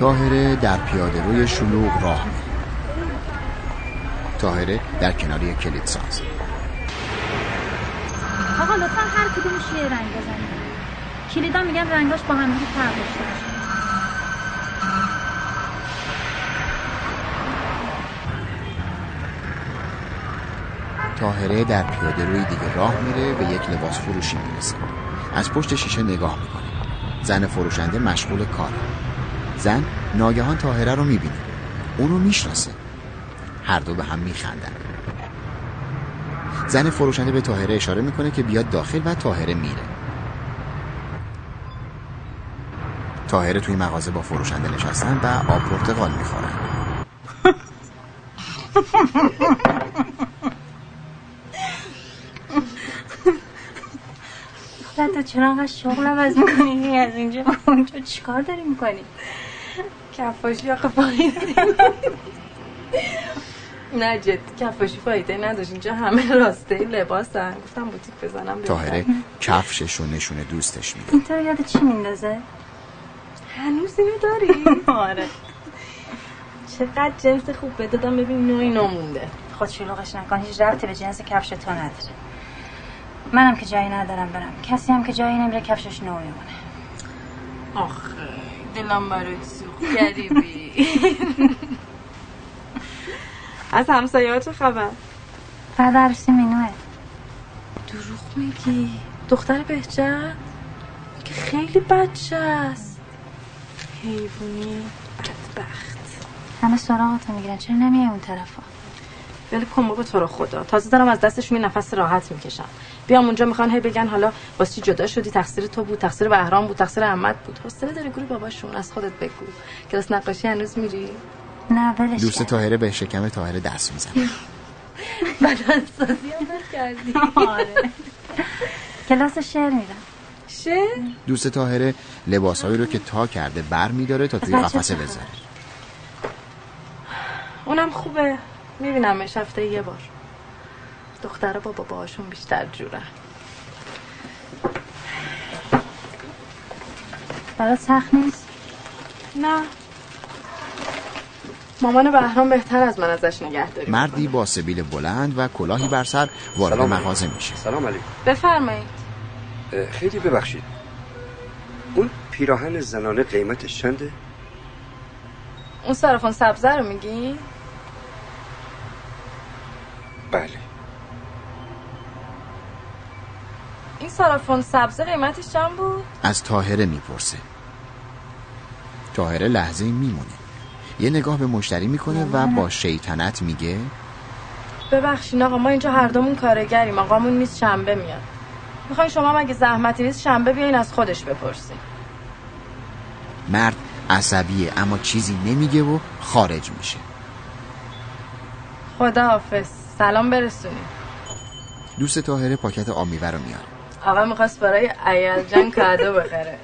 تاهره در پیاده روی شلوغ راه میره. تاهره در کنار یک کلید ساز. آقا لطفا هر کدومش یه رنگ بزنید. کلیدا میگن رنگاش با هم فرق داشته باشه تاهره در پیاده روی دیگه راه میره به یک لباس فروشی می‌رسه. از پشت شیشه نگاه می‌کنه. زن فروشنده مشغول کاره زن ناگهان تاهره رو می‌بینه. اونو می‌شناسه. هر دو به هم میخندن. زن فروشنده به تاهره اشاره می‌کنه که بیاد داخل و تاهره میره. تاهره توی مغازه با فروشنده نشستن و آب پرتقال می‌خورن. تو چرا انقدر شغل عوض می‌کنی؟ از اینجا اونجا چیکار داری می‌کنی؟ کفاشی آخه فایده نه جد کفاشی فایده نداشت. اینجا همه راسته لباسن. گفتم بوتیک بزنم تاهره کفشش رو نشونه دوستش میده. این تو یاد چی میندازه؟ هنوز اینو داری؟ [LAUGHS] آره. چقدر جنس خوب بدادم. ببین نوعی نمونده خود شلوغش نکن. هیچ ربطی به جنس کفش تو نداره. منم که جایی ندارم برم. کسی هم که جایی نمیره کفشش نوعی مونه آخه. دلم برای سوخت گریبی از همسایه ها چه خبر؟ بعد عروسی مینوه. دروغ میگی. دختر بهجت؟ که خیلی بچه است حیوانی بدبخت. همه سراغاتو می‌گیرن. چرا نمیای اون طرفا؟ ولی کن بابا تو رو خدا. تازه دارم از دستشون یه نفس راحت می‌کشم. بیام اونجا می‌خوان هی بگن حالا واسه چی جدا شدی؟ تقصیر تو بود تقصیر بهرام بود تقصیر احمد بود. حوصله داری گروه باباشون از خودت بگو. کلاس نقاشی هنوز میری؟ نه ولش دوست تاهره به شکم تاهره دست می‌زنه. [LAUGHS] بدن سازی هم کردی آره [LAUGHS] کلاس شعر میرم شعر؟ دوست تاهره لباسهایی رو که تا کرده بر میداره تا توی قفسه بذاره. اونم خوبه. میبینمش هفته یه بار. دختر با باباشون بیشتر جوره برات سخت نیست؟ نه. مامان بهرام بهتر از من ازش نگه داریم مردی با سبیل بلند و کلاهی بر سر وارد مغازه میشه. سلام علیکم. بفرمایید. خیلی ببخشید. اون پیراهن زنانه قیمتش چنده؟ اون سرفون سبزه رو میگی؟ بله. این سرفون سبزه قیمتش چند بود؟ از تاهره می‌پرسه. تاهره لحظه میمونه. یه نگاه به مشتری می‌کنه و با شیطنت میگه ببخشین آقا ما اینجا هر دومون کارگریم. آقامون نیست شنبه میاد. می‌خواین شما مگه زحمتی نیست شنبه بیاین از خودش بپرسین مرد عصبیه اما چیزی نمیگه و خارج میشه. خدا حافظ سلام برسونیم دوست تاهره پاکت آب میوه رو میاره. آقا می‌خواست برای ایال جان کادو بخره.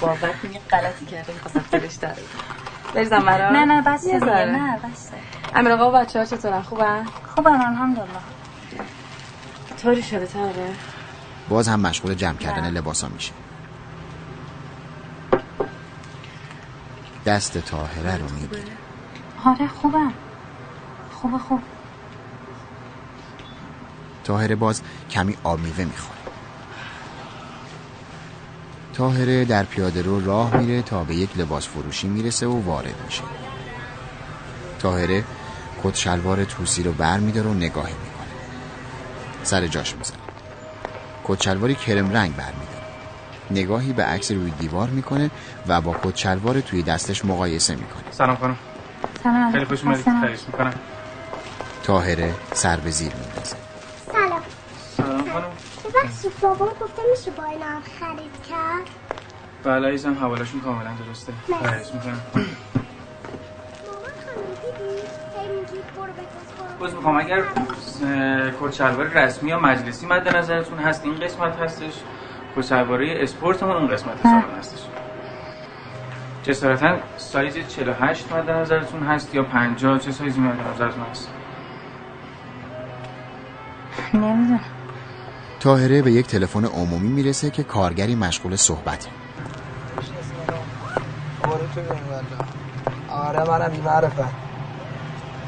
بابت میگه غلطی کرده می‌خواستم فلش داره بریزم برا نه نه بس. نه بس. امیر آقا و بچه ها چطورن؟ خوبن؟ خوبن الحمدلله. طوری شده تاره باز هم مشغول جمع کردن لباسا میشه. دست تاهره رو می‌گیره آره خوبم. خوبه خوب. تاهره باز کمی آب میوه می‌خوره. تاهره در پیاده رو راه میره تا به یک لباس فروشی می‌رسه و وارد میشه. تاهره کت شلوار توسی رو بر میداره و نگاهی می‌کنه. سر جاش می‌زنه. کت شلواری کرم رنگ بر میداره. نگاهی به عکس روی دیوار می‌کنه و با کت توی دستش مقایسه می‌کنه. سلام خانم. سلام. خیلی خوش می‌کنم. تاهره سر به زیر میندازه. خانم. ببخشید بابا گفته میشه با اینا هم خرید کرد. بله عزیزم حوالشون کاملا درسته. تعریف می‌کنم. باز می‌خوام. اگر کچلوار رسمی یا مجلسی مد نظرتون هست این قسمت هستش. کچلواره اسپورتمون اون قسمت حساب هستش. جسارتا سایز 48 مد نظرتون هست یا 50 چه سایزی مد نظرتون هست؟ نمی‌دونم. تاهره به یک تلفن عمومی می‌رسه که کارگری مشغول صحبته. آره منم بیمعرفه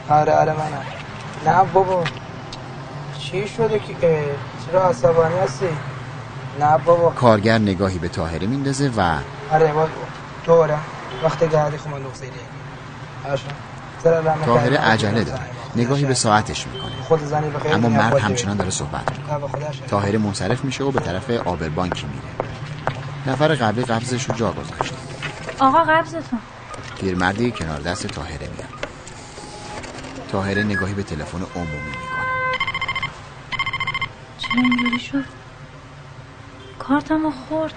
آره آره منم نه بابا چی شده که چرا عصبانی هستی نه بابا کارگر نگاهی به تاهره میندازه و آره بابا دوره وقت گردی من سیری تاهره عجله داره. نگاهی به ساعتش می‌کنه. خود زنی بخیر اما مرد همچنان داره صحبت می‌کنه. تاهره منصرف میشه و به طرف آبر بانکی میره. نفر قبلی قبضش رو جا گذاشته آقا قبضتون. پیرمردی کنار دست تاهره میاد. تاهره نگاهی به تلفن عمومی می‌کنه. چرا اینجوری شد؟ کارتمو خورد.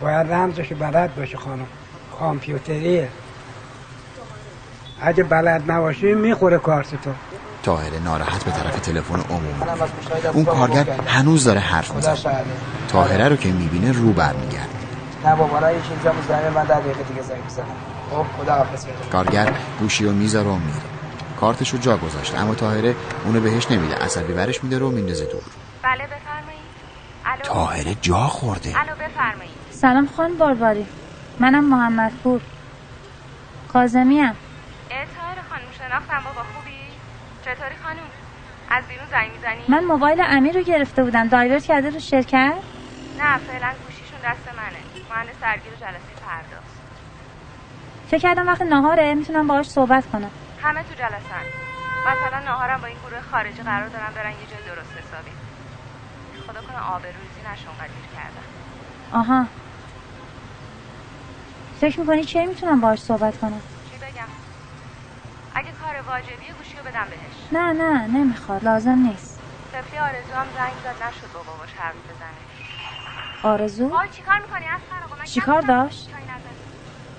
باید رمزش بلد باشه خانم. کامپیوتریه. اگه بلد نباشی می‌خوره کارت تو. تاهره ناراحت به طرف تلفن عمومی اون کارگر هنوز داره حرف می‌زنه. تاهره رو که می‌بینه رو برمیگرده. نه بابا را یه چیزی زمین من در دقیقه دیگه زنگ بزنم خب خدا حافظ کارگر گوشی رو می‌ذاره و میره. کارتش رو جا گذاشته اما تاهره اونو بهش نمیده. عصبی برش میده رو میندازه دور. بله بفرمایید. تاهره جا خورده. الو بفرمایید. سلام خان بارباری. منم محمد پور کازمی ام تاهره خانم شناختم. بابا خوبی؟ چطوری خانم؟ از بیرون زنگ می‌زنی؟ من موبایل امیر رو گرفته بودم. دایورت کرده رو شرکت؟ نه فعلا گوشیشون دست منه. مهندس درگیر جلسه فرداست فکر کردم وقت نهاره می‌تونم باهاش صحبت کنم. همه تو جلسن مثلا نهارم با این گروه خارجی قرار دارن برن یه جای درست حسابی. خدا کنه آبروریزی نشون قدیر کردن آها. فکر می‌کنی چه می‌تونم باهاش صحبت کنم. اگه کار واجبیه گوشی رو بدم بهش. نه نه نمی‌خواد. لازم نیست. طفلی آرزو هم زنگ زد. نشد با باباش حرف بزنه. آرزو؟ آی چیکار می‌کنی؟ اصلا چیکار داشت؟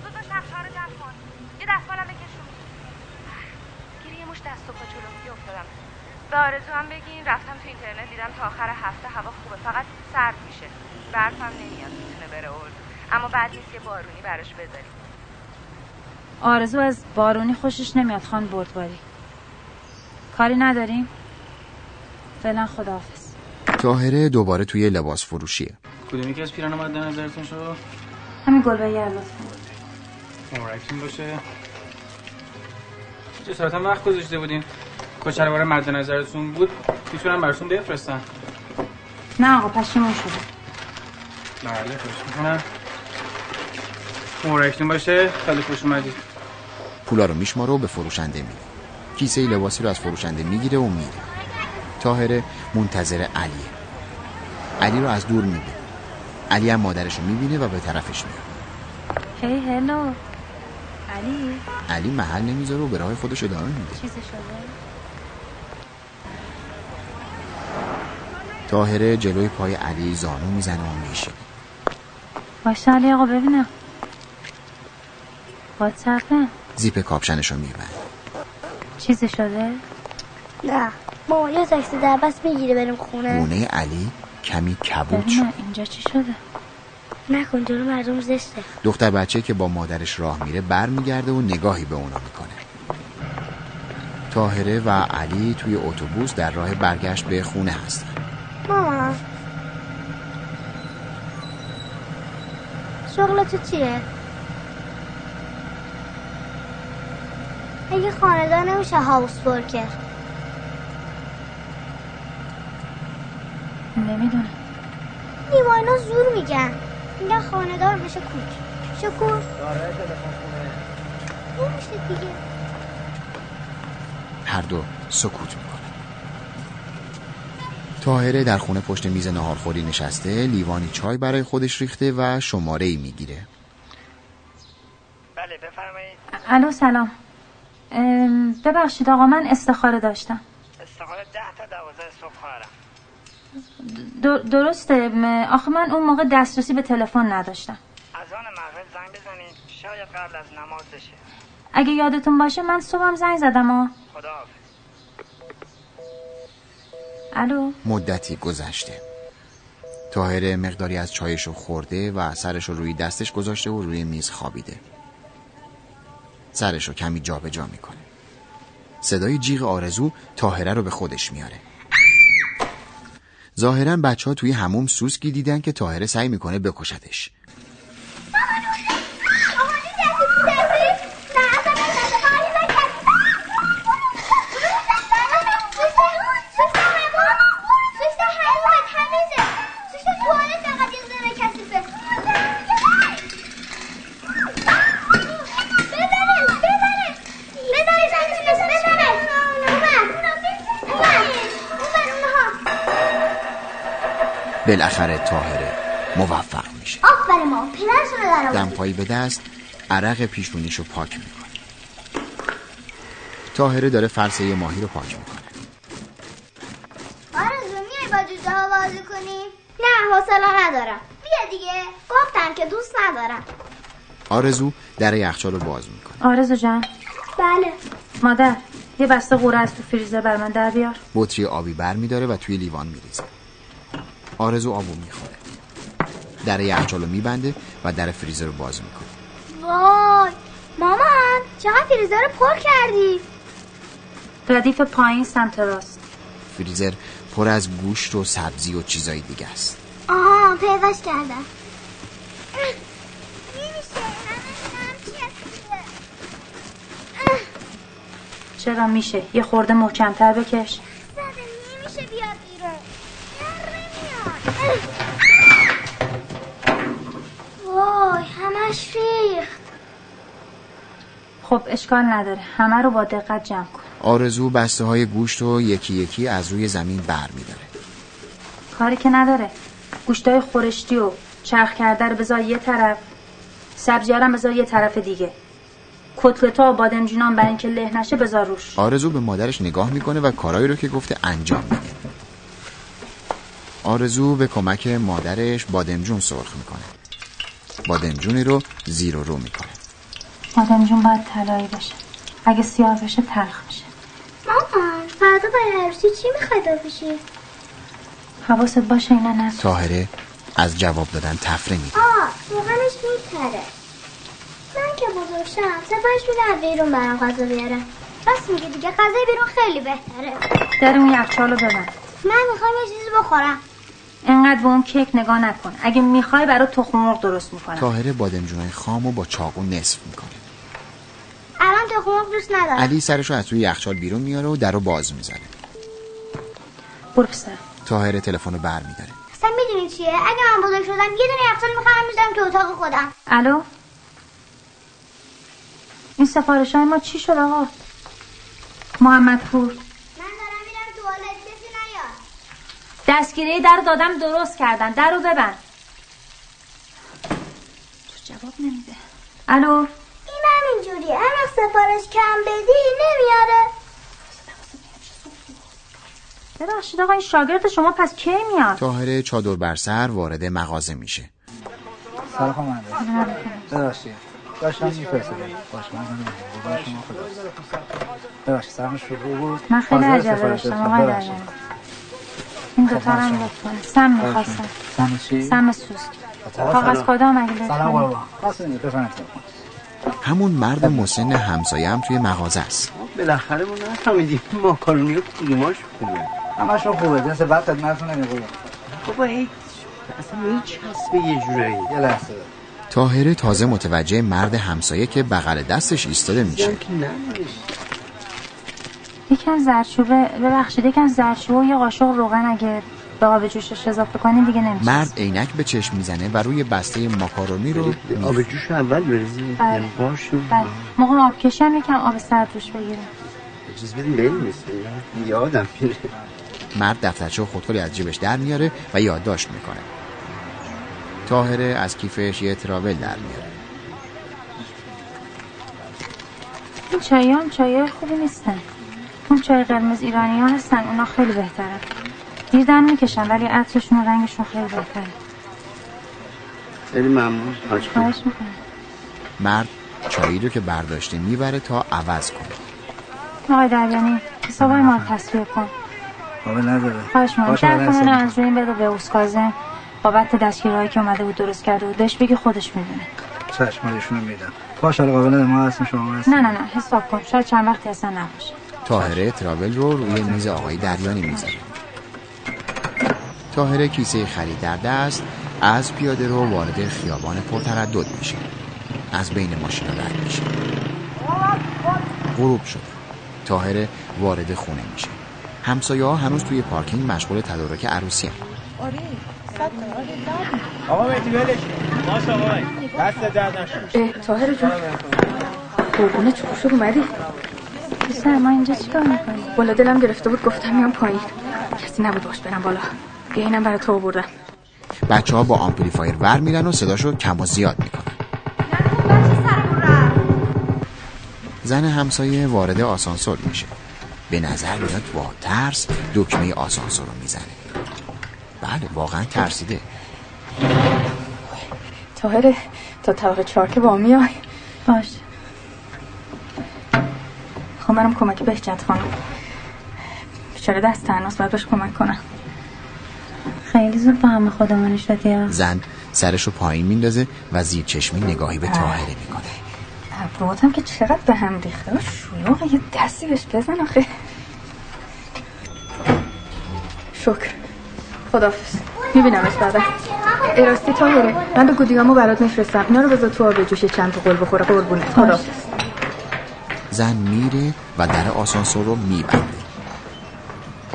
زود باش نقشه رو جمع کن. یه دستمالم بکشون. گیری یه مش دست و پا جلو. افتادم. به آرزو هم بگین. رفتم تو اینترنت دیدم تا آخر هفته هوا خوبه. فقط سرد میشه. برفم نمیاد. می‌تونه بره اردو اما بعد نیست یه بارونی براش بذاریم. آرزو از بارونی خوشش نمیاد خان بردباری. کاری نداریم؟ فعلا خداحافظ. تاهره دوباره توی لباس فروشیه. کدومی که از پیران مد نظرتون شد؟ همین گل به لطفا. باشه. جسارتا وقت گذاشته بودین؟ کچلوار مد نظرتون بود. می‌تونم براتون بفرستم. نه آقا پشیمون شده بله خوش می‌کنم. مبارکتون باشه. خیلی خوش اومدید. پولا رو میشماره و به فروشنده میده. کیسه لباسی رو از فروشنده می‌گیره و میره تاهره منتظر علیه. علی رو از دور می‌بینه علی هم مادرش رو می‌بینه و به طرفش میاد. هی هلو. علی؟ علی محل نمی‌ذاره و به راه خودش ادامه میده. چیزی شده؟ تاهره جلوی پای علی زانو می‌زنه و میشه باشه علی آقا ببینم. واتساپه؟ زیپ کاپشنشو میبند. چیزی شده؟ نه. ماما یه تاکسی در بس می‌گیره بریم خونه. خونه علی کمی کبود شد. اینجا چی شده؟ نکن جلو مردم زشته. دختر بچه که با مادرش راه میره برمیگرده و نگاهی به اونا می‌کنه. تاهره و علی توی اتوبوس در راه برگشت به خونه هستن. ماما شغل تو چیه؟ اگه خاندار نمیشه هاوس ورکر نمی‌دونم. نیما اینا زور میگن. میگن خاندار بشه کوک. شکر. داره تلفن خونه. میشه دیگه. هر دو سکوت می‌کنه تاهره در خونه پشت میز ناهارخوری نشسته لیوانی چای برای خودش ریخته و شماره ای می‌گیره. بله بفرمایید. الو سلام. ام، ببخشید آقا من استخاره داشتم. استقاله ده تا دوازده صبح درسته آخه من اون موقع دسترسی به تلفن نداشتم. از آن مغرب زنگ بزنید شاید قبل از نماز بشه. اگه یادتون باشه من صبحم زنگ زدم ها خدا الو؟ مدتی گذشته. تاهره مقداری از چایشو خورده و سرشو روی دستش گذاشته و روی میز خوابیده. سرشو کمی جابجا می‌کنه. صدای جیغ آرزو تاهره رو به خودش میاره. ظاهرا بچه ها توی هموم سوسکی دیدن که تاهره سعی می‌کنه بکشتش. بالاخره تاهره موفق میشه. آفرین ما آورد. دمپایی به دست عرق پیشونیشو پاک می‌کنه. تاهره داره فرسه ماهی رو پاک می‌کنه. آرزو میای با جوجه ها بازی کنی؟ نه حوصله ندارم. بیا دیگه گفتم که دوست ندارم. آرزو در یخچال رو باز می‌کنه. آرزو جان. بله. مادر یه بسته قوره از تو فریزر بر من در بیار. بطری آبی بر میداره و توی لیوان میریزه. آرزو آبو می‌خوره. در یخچال رو میبنده و در فریزر رو باز می‌کنه. وای مامان چقدر فریزر رو پر کردی؟ ردیف پایین سمت راست. فریزر پر از گوشت و سبزی و چیزای دیگه است. آها پیداش کردم. [CLEARS THROAT] [CLEARS THROAT] چرا میشه؟ یه خورده محکمتر بکش. همش ریخت. خب اشکال نداره. همه رو با دقت جمع کن. آرزو بسته های گوشت رو یکی یکی از روی زمین بر میداره. کاری که نداره. گوشتای خورشتی و چرخ کرده رو بذار یه طرف سبزی هم بذار یه طرف دیگه. کتلتا و بادمجونان برای اینکه له نشه بذار روش. آرزو به مادرش نگاه می‌کنه و کارایی رو که گفته انجام میده. آرزو به کمک مادرش بادمجون سرخ می‌کنه. بادمجونی رو زیر و رو می‌کنه. بادمجون باید طلایی بشه اگه سیاه بشه تلخ میشه مامان فردا برای عروسی چی می‌خوای بپوشی حواست باشه اینا نه تاهره از جواب دادن تفره میده. آه روغنش میپره. من که بزرگ شم سفارش میدم بیرون برام غذا بیارم. راست میگه دیگه غذای بیرون خیلی بهتره. در اون یخچالو ببند. من می‌خوام یه چیزی بخورم. انقدر به اون کیک نگاه نکن. اگه می‌خوای برای تخم مرغ درست می‌کنم. تاهره بادمجونای خام و با چاقو نصف می‌کنه الان تخم مرغ دوست ندارم. علی سرش رو از توی یخچال بیرون میاره و در رو باز می‌زنه برو پسر تاهره تلفن رو بر میداره. اصلا می‌دونی چیه؟ اگه من بزرگ شدم یه دونه یخچال می‌خرم می‌ذارم تو اتاق خودم. الو؟ این سفارش های ما چی شد آقا؟ محمد پور من دارم میرم توالت کسی نیاد دستگیره در رو دادم درست کردن. در رو ببند. تو جواب نمیده. الو؟ این همینجوری. هر وقت سفارش کم بدی نمیاره. ببخشید آقا این شاگرد شما پس کی میاد؟ تاهره چادر بر سر وارد مغازه میشه. سلام خانم ببخشید. داشتم میفرستدم باش من شما خدا. ببخشید سرم شروع بود. من خیلی عجله داشتم. آقای. این دوتا رو هم لطفا. سم می‌خواستم. سم چی؟ سم سوسک سلام. کاغذ کدام اگه لطفا سلام قربان همون مرد مسن همسایه هم توی مغازه است. بالاخره ما نفهمیدیم. ماکارونی رو کدوماش خوبه؟ همشون خوبه. جنس بعد خدمتتون نمیگم بابا هیچ اصلا میچسبه یه جورایی. یه لحظه. تاهره تازه متوجه مرد همسایه که بغل دستش ایستاده میشه. یکم زردچوبه ببخشید یکم زردچوبه و یه قاشق روغن اگه به آب جوشش اضافه کنین دیگه نمیشه. مرد عینک به چشم می‌زنه و روی بسته ماکارونی رو آب جوش اول بریزی. بله. بله. موقع آب کشی هم یکم آب سرد روش بگیریم چیز بدیم یادم میره. مرد دفترچه و خودکاری از جیبش در میاره و یادداشت می‌کنه. تاهره از کیفش یه تراول در میاره. این چایی هم چایی خوبی نیستن. اون چای قرمز ایرانی ها هستن اونا خیلی بهتره. دیردن می‌کشن ولی عطرشون و رنگشون خیلی بهتره. خیلی ممنون. مرد چایی رو که برداشته می‌بره تا عوض کنه. آقای دریانی حسابای ما رو تصویه کن. قابل نداره. خواهش باشه، در کنه. از روی این بده به اسکازن بابت دستگیرهایی که اومده بود درست کرده بود. بهش بگی خودش می‌دونه چشم ایشونو میدم. باشه قابل ما هستیم شما هستیم. نه نه نه حساب کن. شاید چند وقتی اصلا نباشه. تاهره تراول رو روی میز آقای دریانی می‌ذاره تاهره کیسه خرید در دست از پیاده رو وارد خیابان پرتردد میشه. از بین ماشین رد میشه. غروب شد تاهره وارد خونه میشه. همسایه ها هنوز توی پارکینگ مشغول تدارک عروسی هم. آره صد آقا مهدی ولش باشه آقا دست درد نشه اه تاهر جون. قربونه شد اومدی؟ پسر ما اینجا چیکار می‌کنیم بالا دلم گرفته بود گفتم میام پایین. کسی نبود باش برم بالا. بیا اینم برای تو آوردم. بچه ها با آمپلیفایر ور میرن و صداشو کم و زیاد می‌کنن. زن همسایه وارد آسانسور میشه. به نظر میاد با ترس دکمه آسانسور رو می‌زنه. بله واقعا ترسیده. تاهره تا طبقه چهار که با میای. باش خب منم کمک بهجت خانم بیچاره دست تناس باید بهش کمک کنم. خیلی زود با همه خودمانی شدی ها. زن سرش رو پایین میندازه و زیر چشمی نگاهی به تاهره می‌کنه. ابروهاتم که چقدر به هم ریخته. شلوغه یه دستی بهش بزن آخه. شکر. خدافز میبینمش بعدا اراستی تاهره من به گودیگامو برات میفرستم. اینا رو بذار تو آب جوش چند تا قل بخوره. قربونه خدافز زن میره و در آسانسور رو میبنده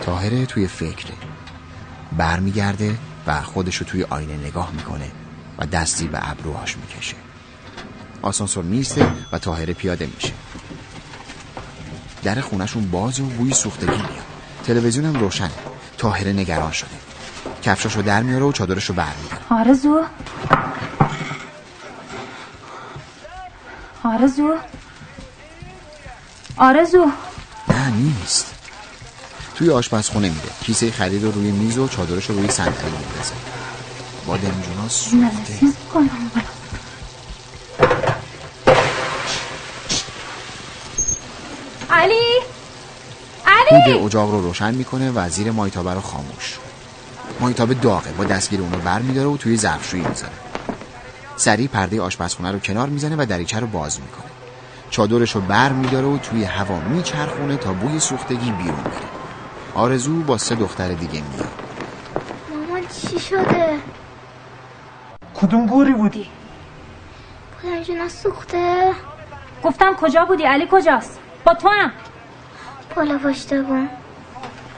تاهره توی فکره. برمیگرده و خودش رو توی آینه نگاه می‌کنه و دستی به ابروهاش می‌کشه. آسانسور میسته و تاهره پیاده میشه. در خونشون باز و بوی سوختگی میاد. تلویزیونم روشنه. تاهره نگران شده. کفشاشو در میاره و چادرشو برمیداره. آرزو آرزو آرزو نه نیست. توی آشپزخونه میره. کیسه خرید رو روی میز و چادرش رو روی صندلی میندازه. با دمجونا سوخته. کنم علی؟ دود علی اجاق رو روشن می‌کنه و زیر مایتابه رو خاموش. مایتابه داغه. با دستگیر اون رو بر میداره و توی ظرفشویی می‌ذاره. سریع پرده آشپزخونه رو کنار می‌زنه و دریچه رو باز می‌کنه. چادرش رو بر میداره و توی هوا میچرخونه تا بوی سوختگی بیرون بره. آرزو با سه دختر دیگه میاد. مامان چی شده؟ کدوم گوری بودی؟ پدرجون سوخته. گفتم کجا بودی؟ علی کجاست؟ با تو هم. بالا پشته بون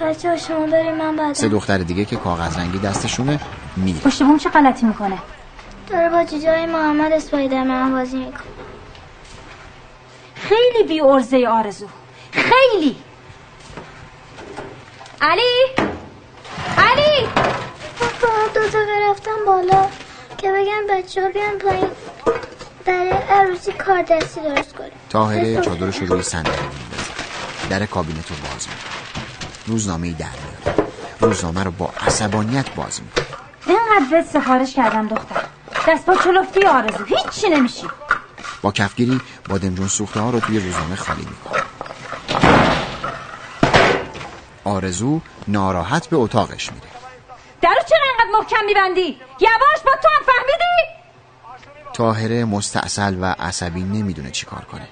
بچه شما بریم من بعد سه دختر دیگه که کاغذ رنگی دستشونه میره. پشت بوم چه غلطی می‌کنه؟ داره با جیجای محمد اسپایدرمن بازی می‌کنه. خیلی بی ارزه آرزو. خیلی. علی؟ علی؟ بابا دو تا رفتم بالا که بگم بچه ها بیان پایین. برای عروسی کار دستی درست کنیم. تاهره چادرش رو روی صندلی میندازه. در کابینت رو باز می‌کنه. روزنامه در میاره. روزنامه رو با عصبانیت باز می‌کنه. اینقدر سفارش کردم دختر. دست با چلفتی آرزو. هیچی نمیشی. با کفگیری بادمجون سوخته ها رو توی روزنامه خالی می‌کنه. آرزو ناراحت به اتاقش میره. درو چرا اینقدر محکم میبندی؟ یواش با تو هم فهمیدی؟ تاهره مستاصل و عصبی نمی‌دونه چی کار کنه.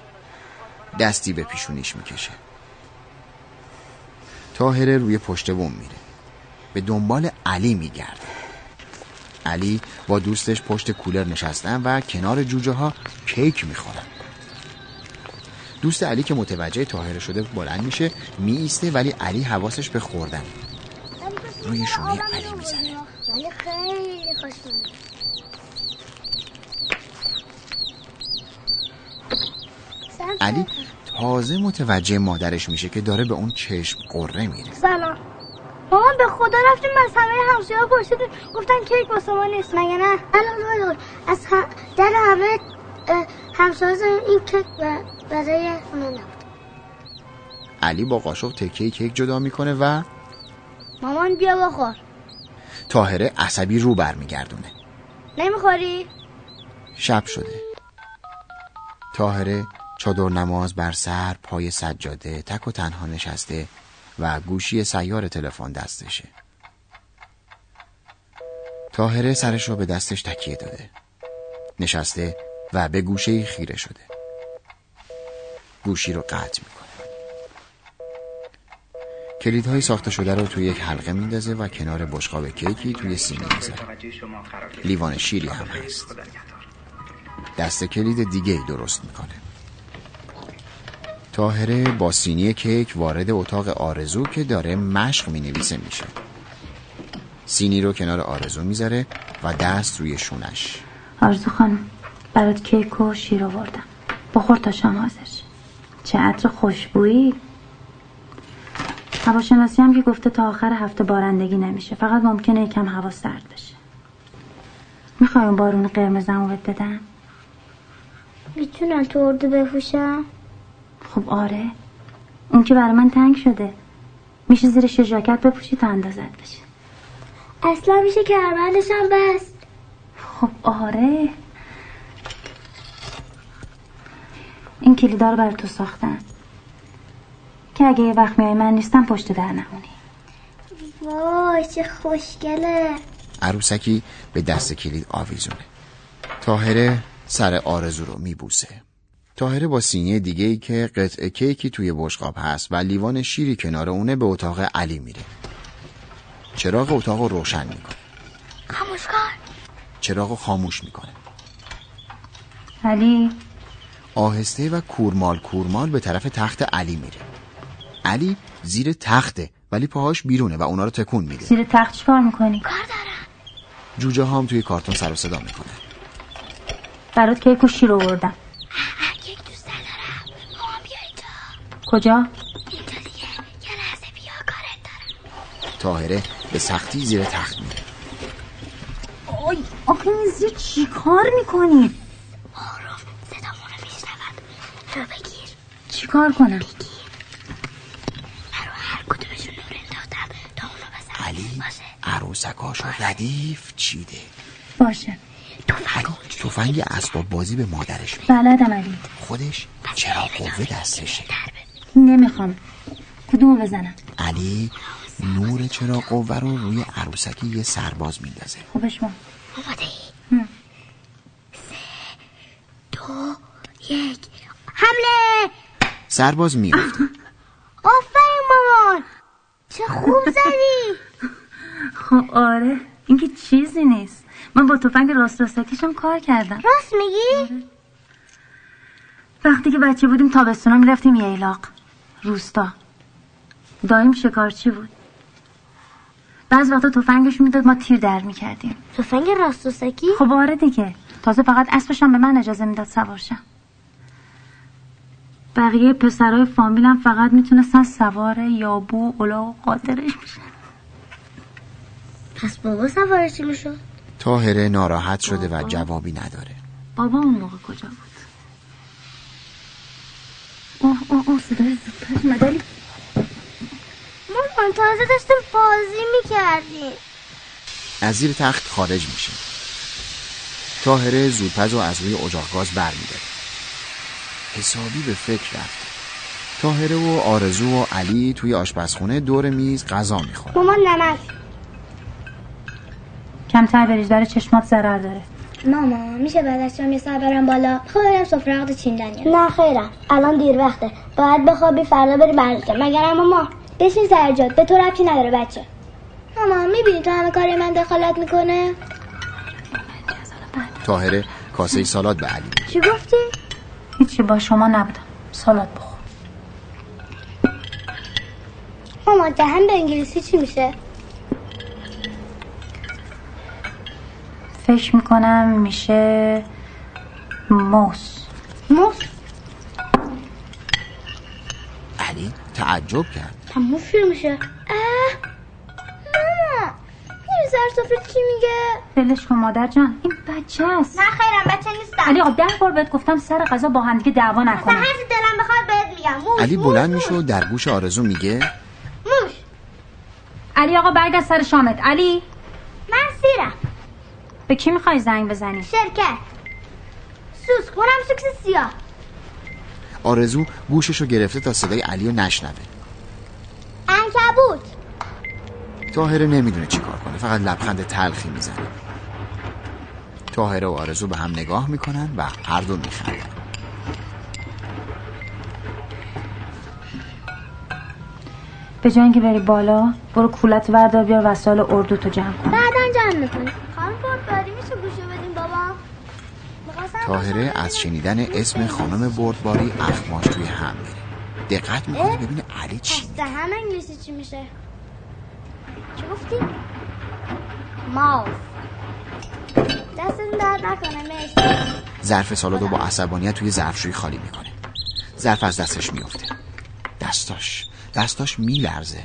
دستی به پیشونیش می‌کشه. تاهره روی پشت بوم میره. به دنبال علی میگرده. علی با دوستش پشت کولر نشستن و کنار جوجه ها کیک می‌خورن. دوست علی که متوجه تاهره شده بلند میشه میایسته ولی علی حواسش به خوردن. روی شونه علی می‌زنه. علی تازه متوجه مادرش میشه که داره به اون چشم قره میره سلام. به خدا رفتیم از همه همسایه ها پرسیدیم. گفتن کیک واسه ما نیست. مگه نه؟ الان از هم... در همه همسایه این کیک برای خونه نبود. علی با قاشق تکه کیک جدا می‌کنه و مامان بیا بخور. تاهره عصبی رو برمیگردونه. نمی‌خوری؟ شب شده. تاهره چادر نماز بر سر پای سجاده تک و تنها نشسته. و گوشی سیار تلفن دستشه. تاهره سرش رو به دستش تکیه داده. نشسته و به گوشه خیره شده. گوشی رو قطع می‌کنه. کلیدهای ساخته شده رو توی یک حلقه میندازه و کنار بشقاب کیکی توی سینی می‌ذاره. لیوان شیری هم هست. دست کلید دیگه درست می‌کنه. تاهره با سینی کیک وارد اتاق آرزو که داره مشق می نویسه میشه. سینی رو کنار آرزو می‌ذاره و دست روی شونش. آرزو خانم برات کیک و شیر آوردم. بخور تا شام حاضر چه عطر خوشبویی. هواشناسی هم که گفته تا آخر هفته بارندگی نمیشه. فقط ممکنه یکم هوا سرد بشه می‌خوای اون بارون قرمزمو بهت بدم؟ می‌تونم تو اردو بپوشم خب آره. اون که برای من تنگ شده. میشه زیرش ژاکت بپوشی تا اندازت بشه. اصلا میشه کرمندش هم بست. خب آره. این کلیدا رو برای تو ساختم. که اگه یه وقت میای من نیستم پشت در نمونی. وای چه خوشگله. عروسکی به دست کلید آویزونه. تاهره سر آرزو رو میبوسه. تاهره با سینه دیگه ای که قطعه کیکی توی بشقاب هست و لیوان شیری کنار اونه به اتاق علی میره. چراغ اتاق رو روشن می‌کنه. خاموش کن چراغ خاموش می‌کنه. علی؟ آهسته و کورمال کورمال به طرف تخت علی میره. علی زیر تخته ولی پاهاش بیرونه و اونا رو تکون میده. زیر تخت چیکار می‌کنی؟ کار دارم. جوجه هم توی کارتون سر و صدا می‌کنه. برات کیک و شیر آوردم کیک دوست دارم مامان بیا اینجا کجا؟ اینجا دیگه یه لحظه بیا کارت دارم تاهره به سختی زیر تخت میره آی آخه این زیر چی کار می‌کنی؟ معروف صدامون رو میشنود رو بگیر چی کار کنم؟ بگیر برو هر کدومشون نور انداختم تا اونو بزن علی باشه عروسکاشو ردیف چیده باشه تفنگ اسباب بازی به مادرش میده بلدم علی خودش چرا قوه دستشه نمی‌خوام. کدومو بزنم؟ علی نور چرا قوه رو روی عروسکی یه سرباز میندازه. خوبش ما اومده سه دو یک. حمله! سرباز میفته آفرین مامان. چه خوب زدی. [LAUGHS] خب آره. این که چیزی نیست. من با تفنگ راست راستکیشم کار کردم. راست میگی؟ وقتی که بچه بودیم تابستونا می‌رفتیم ییلاق روستا. دایم شکارچی بود؟ بعض وقتا تفنگش می‌داد ما تیر در می‌کردیم. تفنگ راستوسکی؟ خب آره دیگه. تازه فقط اسبشم به من اجازه می‌داد سوارشم بقیه پسرای فامیلم فقط می‌تونستن سوار یابو اولا و قادرش بشن. پس بابا سوارش می‌شد؟ تاهره ناراحت شده و جوابی نداره. بابا اون موقع کجا بود؟ صدای زوپر مدلی مامان تازه داشتیم بازی می‌کردیم. از زیر تخت خارج میشه تاهره زودپز و از روی اجاق گاز برمیداره. حسابی به فکر رفت. تاهره و آرزو و علی توی آشپزخونه دور میز غذا می‌خورن. مامان نمک. کمتر بریز داره چشمات ضرر داره. ماما میشه بعد از شام یه سر برم بالا؟ خب برم سفره عقد چیندنی نه خیرم. الان دیر وقته. باید بخوابی فردا بری برنامه مگر ماما بشین سر جات. به تو ربطی نداره بچه. ماما می‌بینی تو همه کاری من دخالت می‌کنه؟ تاهره کاسه سالاد به علی. چی گفتی؟ هیچی با شما نبودم. سالاد بخور. ماما دهن به انگلیسی چی میشه؟ فکر می‌کنم میشه موس. موس؟ علی تعجب کرد. تموم میشه؟ اه. سفره چی میگه؟ دلش کن مادر جان این بچه است. نه خیرم بچه نیستم. علی آقا ده بار بهت گفتم سر غذا با هم دیگه دعوا نکنه هر دلم بخواد بهت میگم. موش علی بلند میشه و در گوش آرزو میگه. موش علی آقا بعد از سر شامت. علی؟ من سیرم. به کی می‌خوای زنگ بزنی؟ شرکت. سوس خونم سوکس سیاه. آرزو گوششو گرفته تا صدای علی رو نشنوه. انکبوت. تاهره نمی‌دونه چی کار کنه فقط لبخند تلخی می‌زنه. تاهره و آرزو به هم نگاه می‌کنن و هر دو میخندن. به جای اینکه بری بالا برو کولت وردار بیار وسایل اردو تو جمع کن. بعدا جمع می‌کنی تاهره از شنیدن اسم خانم بردباری اخماش توی هم میره. دقت می‌کنه ببینه علی چی پس هم انگلیسی چی میشه؟ چی گفتی؟ ماوس. دستتون درد نکنه مرسی. ظرف سالادو با عصبانیت توی ظرفشویی خالی می‌کنه. ظرف از دستش میفته دستاش. دستاش میلرزه.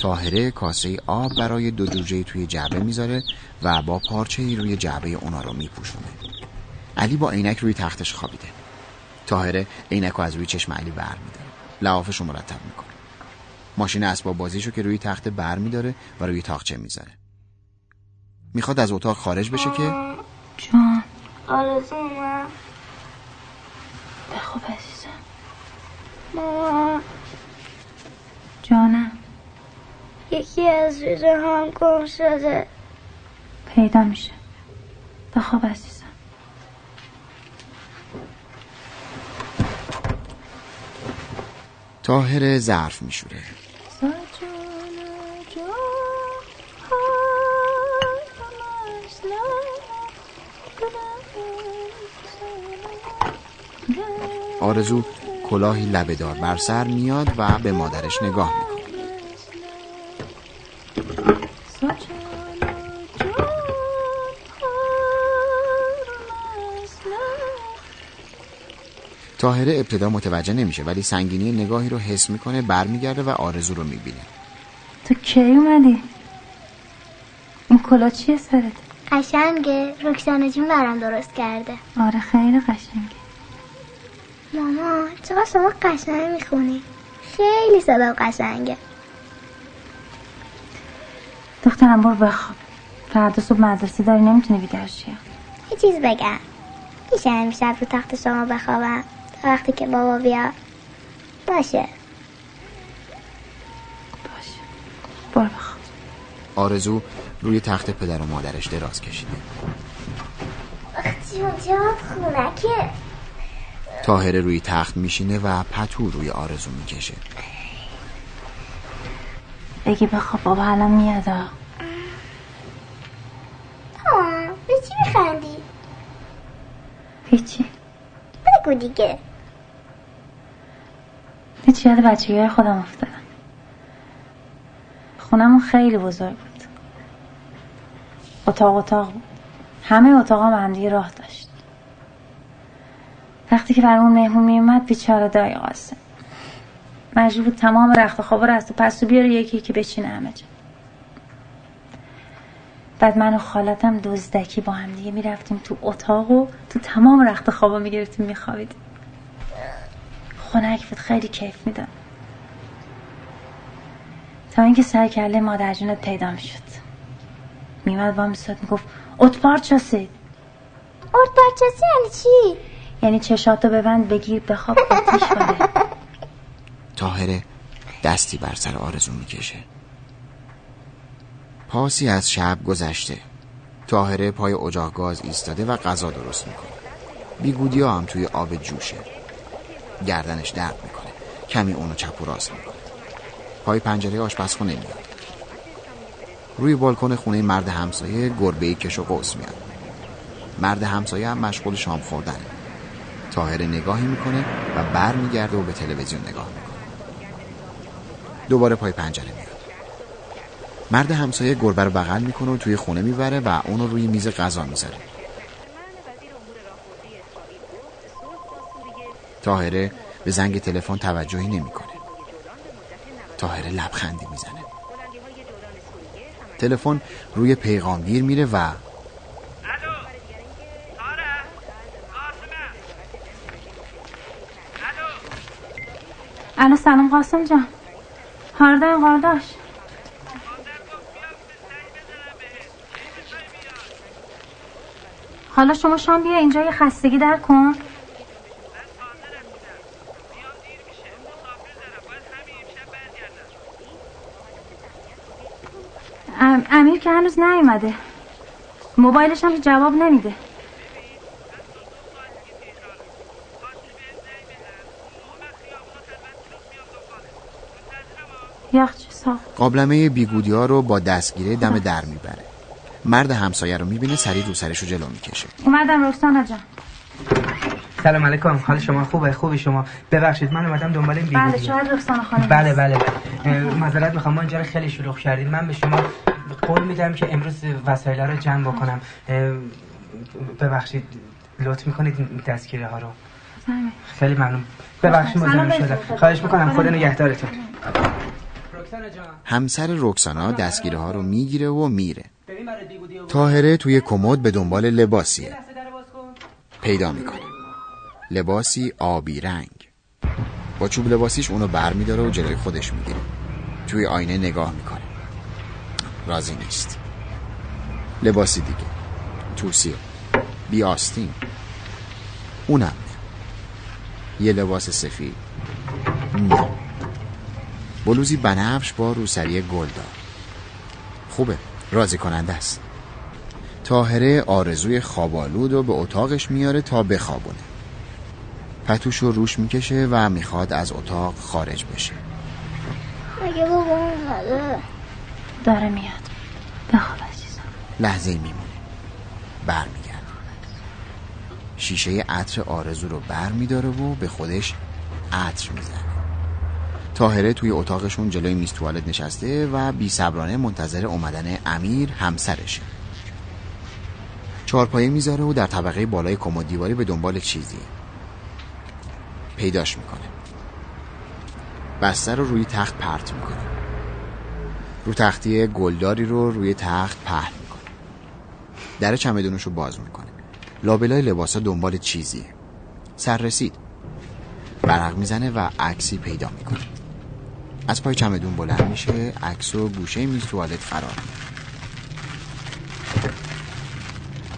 تاهره کاسه آب برای دو جوجه توی جعبه می‌ذاره و با پارچه ای روی جعبه اونا رو میپوشونه. علی با عینک روی تختش خوابیده. تاهره عینک رو از روی چشم علی بر میداره لحافش رو مرتب می‌کنه. ماشین اسباب بازیشو که روی تخت بر میداره و روی تاقچه می‌ذاره. می‌خواد از اتاق خارج بشه که جان. آرزو اومد بخواب عزیزم. ماما جانم. یکی از ریزه هم گم شده. پیدا میشه. بخواب عزیزم. تاهره ظرف میشوره. آرزو کلاهی لبهدار بر سر میاد و به مادرش نگاه می‌کنه. تاهره ابتدا متوجه نمیشه ولی سنگینی نگاهی رو حس می‌کنه برمیگرده و آرزو رو می‌بینه. تو کی اومدی؟ این کلا چیه سرت؟ قشنگه. رکسانه جون برام درست کرده. آره خیلی قشنگه. ماما چقدر شما قشنگ می‌خونی؟ خیلی صدا قشنگه. دخترم برو بخواب. فردا صبح مدرسه داری نمی‌تونی بیدار شی. یه چیز بگم. میشه امشب رو تخت شما بخوابم؟ تا وقتی که بابا بیاد. باشه. باشه. برو بخواب. آرزو روی تخت پدر و مادرش دراز کشیده. جان خونکه. تاهره روی تخت میشینه و پتو روی آرزو می‌کشه. بگی بخواب بابا الان میاد به چی میخندی؟ هیچی. بگو دیگه. هیچی یاد بچگی های خودم افتادم. خونمون خیلی بزرگ بود. اتاق اتاق بود. همه اتاق هم هم دیگه راه داشت. وقتی که برامون مهمون میومد بیچاره دای قاسم مجبور بود تمام رخت خوابا رو از تو پس بیاره یکی که بچینه همه جا. بعد من و خالتم دزدکی با هم دیگه می‌رفتیم تو اتاق و تو تمام رخت خوابا می‌گرفتیم میخوابیدیم. خنک بود خیلی کیف می‌داد. تا اینکه سر کله مادر جونت پیدا می‌شد. میمد با میساد می‌گفت اتپارچاسید اتپارچاسی یعنی چی؟ یعنی چشاتو ببند بگیر بخواب آتیش کنه. [LAUGHS] تاهره دستی بر سر آرزو می‌کشه. پاسی از شب گذشته. تاهره پای اجاق گاز ایستاده و غذا درست می‌کنه. بیگودی هم توی آب جوشه. گردنش درد می‌کنه. کمی اونو چپ و راست می‌کنه. پای پنجره آشپزخونه میاد. روی بالکن خونه مرد همسایه گربه کش و قوس میاد. مرد همسایه هم مشغول شام خوردنه. تاهره نگاهی می‌کنه و بر میگرده و به تلویزیون نگاه می‌کنه. دوباره پای پنجره میاد. مرد همسایه گربه رو بغل می‌کنه و توی خونه می‌بره و اونو روی میز غذا می‌ذاره. تاهره به زنگ تلفن توجهی نمی‌کنه. تاهره لبخندی می‌زنه. تلفن روی پیغامگیر میره و الو سلام قاسم جان. هارده قارداش. حالا شما شام بیا اینجا یه خستگی در کن. امیر که هنوز نیومده. موبایلش هم جواب نمیده. قابلمه بیگودی ها رو با دستگیره دم در می‌بره. مرد همسایه رو می‌بینه سریع رو سرش رو جلو می‌کشه. اومدم رکسانا جان. سلام علیکم. حال شما خوبه؟ خوبی شما؟ ببخشید من اومدم دنبال این بیگودی. بله شاید رکسانا خانم. بله بله. بله معذرت می‌خوام. ما اینجا رو خیلی شلوغ کردید من به شما قول میدم که امروز وسایل رو جمع بکنم. ببخشید. لطف می‌کنید این دستگیره ها رو خیلی ممنون. ببخشید مزاحم شدم. خواهش می‌کنم خود نگهدارتون. همسر رکسانا دستگیره ها رو می‌گیره و میره. تاهره توی کمد به دنبال لباسیه. پیدا می‌کنه. لباسی آبی رنگ. با چوب لباسیش اونو بر میداره و جلوی خودش می‌گیره. توی آینه نگاه می‌کنه. راضی نیست. لباسی دیگه. توسیه بی آستین. اونم یه لباس سفید. نه. بلوزی بنفش با روسری گلدار خوبه راضی کننده است. تاهره آرزوی خوابالود و به اتاقش میاره تا بخوابونه. پتوش رو روش می‌کشه و می‌خواد از اتاق خارج بشه. مگه بابا داره میاد. بخواب عزیزم لحظه میمونه. برمیگرد شیشه عطر آرزو رو بر میداره و به خودش عطر می‌زنه. تاهره توی اتاقشون جلوی میز توالت نشسته و بی صبرانه منتظر اومدن امیر همسرشه چهارپایه می‌ذاره و در طبقه بالای کمد دیواری به دنبال چیزی پیداش می‌کنه. بستر رو روی تخت پرت می‌کنه. رو تختی گلداری رو روی تخت پهن می‌کنه. در چمدونش رو باز می‌کنه. لابلای لباسا دنبال چیزیه. سر رسید برق می‌زنه و عکسی پیدا می‌کنه. از پای چمدون بلند میشه عکس و گوشه میز توالت قرار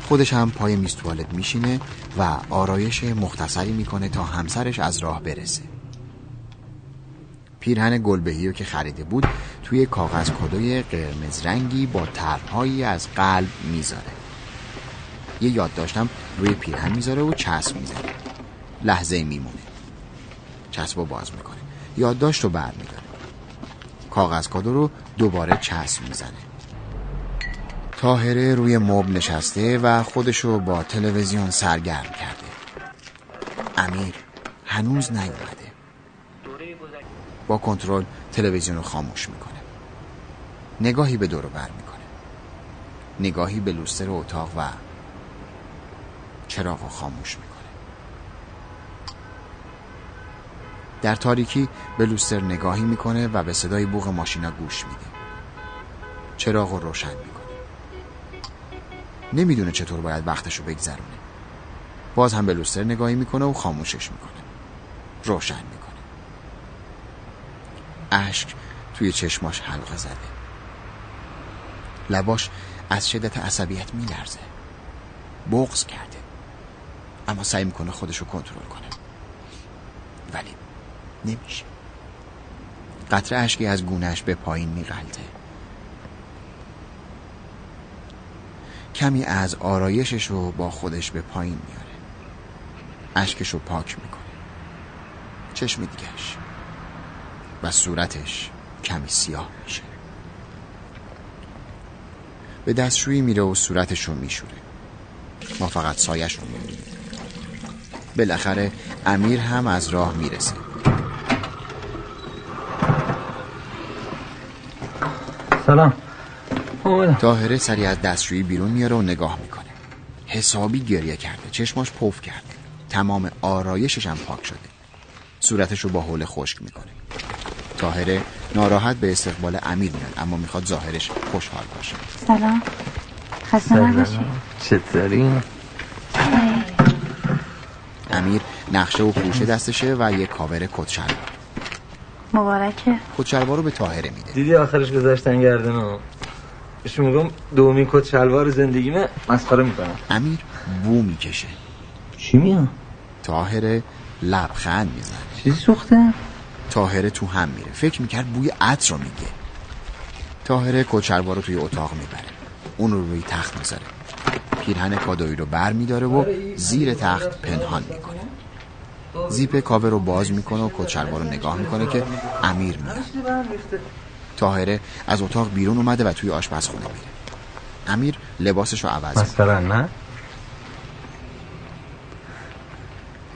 خودش هم پای میز توالت میشینه و آرایش مختصری می‌کنه تا همسرش از راه برسه. پیرهن گلبهی که خریده بود توی کاغذ کدوی قرمز رنگی با طرحهایی از قلب می‌ذاره. یه یادداشتم روی پیرهن می‌ذاره و چسب می‌زنه. لحظه میمونه. چسب رو باز می‌کنه. یادداشت رو بر میداره کاغذ کادو رو دوباره چسب می‌زنه. تاهره روی مبل نشسته و خودشو با تلویزیون سرگرم کرده. امیر هنوز نیومده. با کنترل تلویزیون رو خاموش می‌کنه. نگاهی به دور بر می‌کنه. نگاهی به لوستر اتاق و چراغ رو خاموش می‌کنه. در تاریکی به لوستر نگاهی می‌کنه و به صدای بوغ ماشینا گوش میده. چراغ رو روشن می‌کنه. نمی‌دونه چطور باید وقتش رو بگذرونه. باز هم به لوستر نگاهی می‌کنه و خاموشش می‌کنه. روشن می‌کنه. اشک توی چشماش حلقه زده. لباش از شدت عصبیت میلرزه. بغز کرده. اما سعی می‌کنه خودش رو کنترل کنه. ولی نمیشه. قطره اشکی از گونهش به پایین میغلطه. کمی از آرایشش رو با خودش به پایین میاره. اشکش رو پاک می‌کنه. چشم دیگهش و صورتش کمی سیاه میشه. به دستشویی میره و صورتش رو میشوره. ما فقط سایش رو می‌بینیم. بالاخره امیر هم از راه می‌رسه. سلام. تاهره سری از دستشویی بیرون میاره و نگاه می‌کنه. حسابی گریه کرده. چشماش پف کرده. تمام آرایشش هم پاک شده. صورتش رو با حول خشک می‌کنه. تاهره ناراحت به استقبال امیر میاد اما می‌خواد ظاهرش خوشحال باشه. سلام. خسته نباشی. چطوری؟ امیر نقشه و پوشه دستشه و یه کاور کت شلوار مبارکه. کت شلوار رو به تاهره میده. دیدی آخرش گذاشتن گردن بهش میگم دومین کت شلوار زندگیمه مسخره می‌کنم. امیر بو می‌کشه. چی میاد تاهره لبخند می‌زنه. چیزی سوخته؟ تاهره تو هم میره. فکر می‌کرد بوی عطر رو میگه. تاهره کچلوار رو توی اتاق می‌بره. اون رو روی تخت می‌ذاره. پیرهن کادویی رو بر میداره و زیر تخت پنهان می‌کنه. زیپ کاوه رو باز می‌کنه و کچلوار رو نگاه می‌کنه که امیر میاد تاهره از اتاق بیرون اومده و توی آشپزخونه میره امیر لباسش رو عوض مثلا نه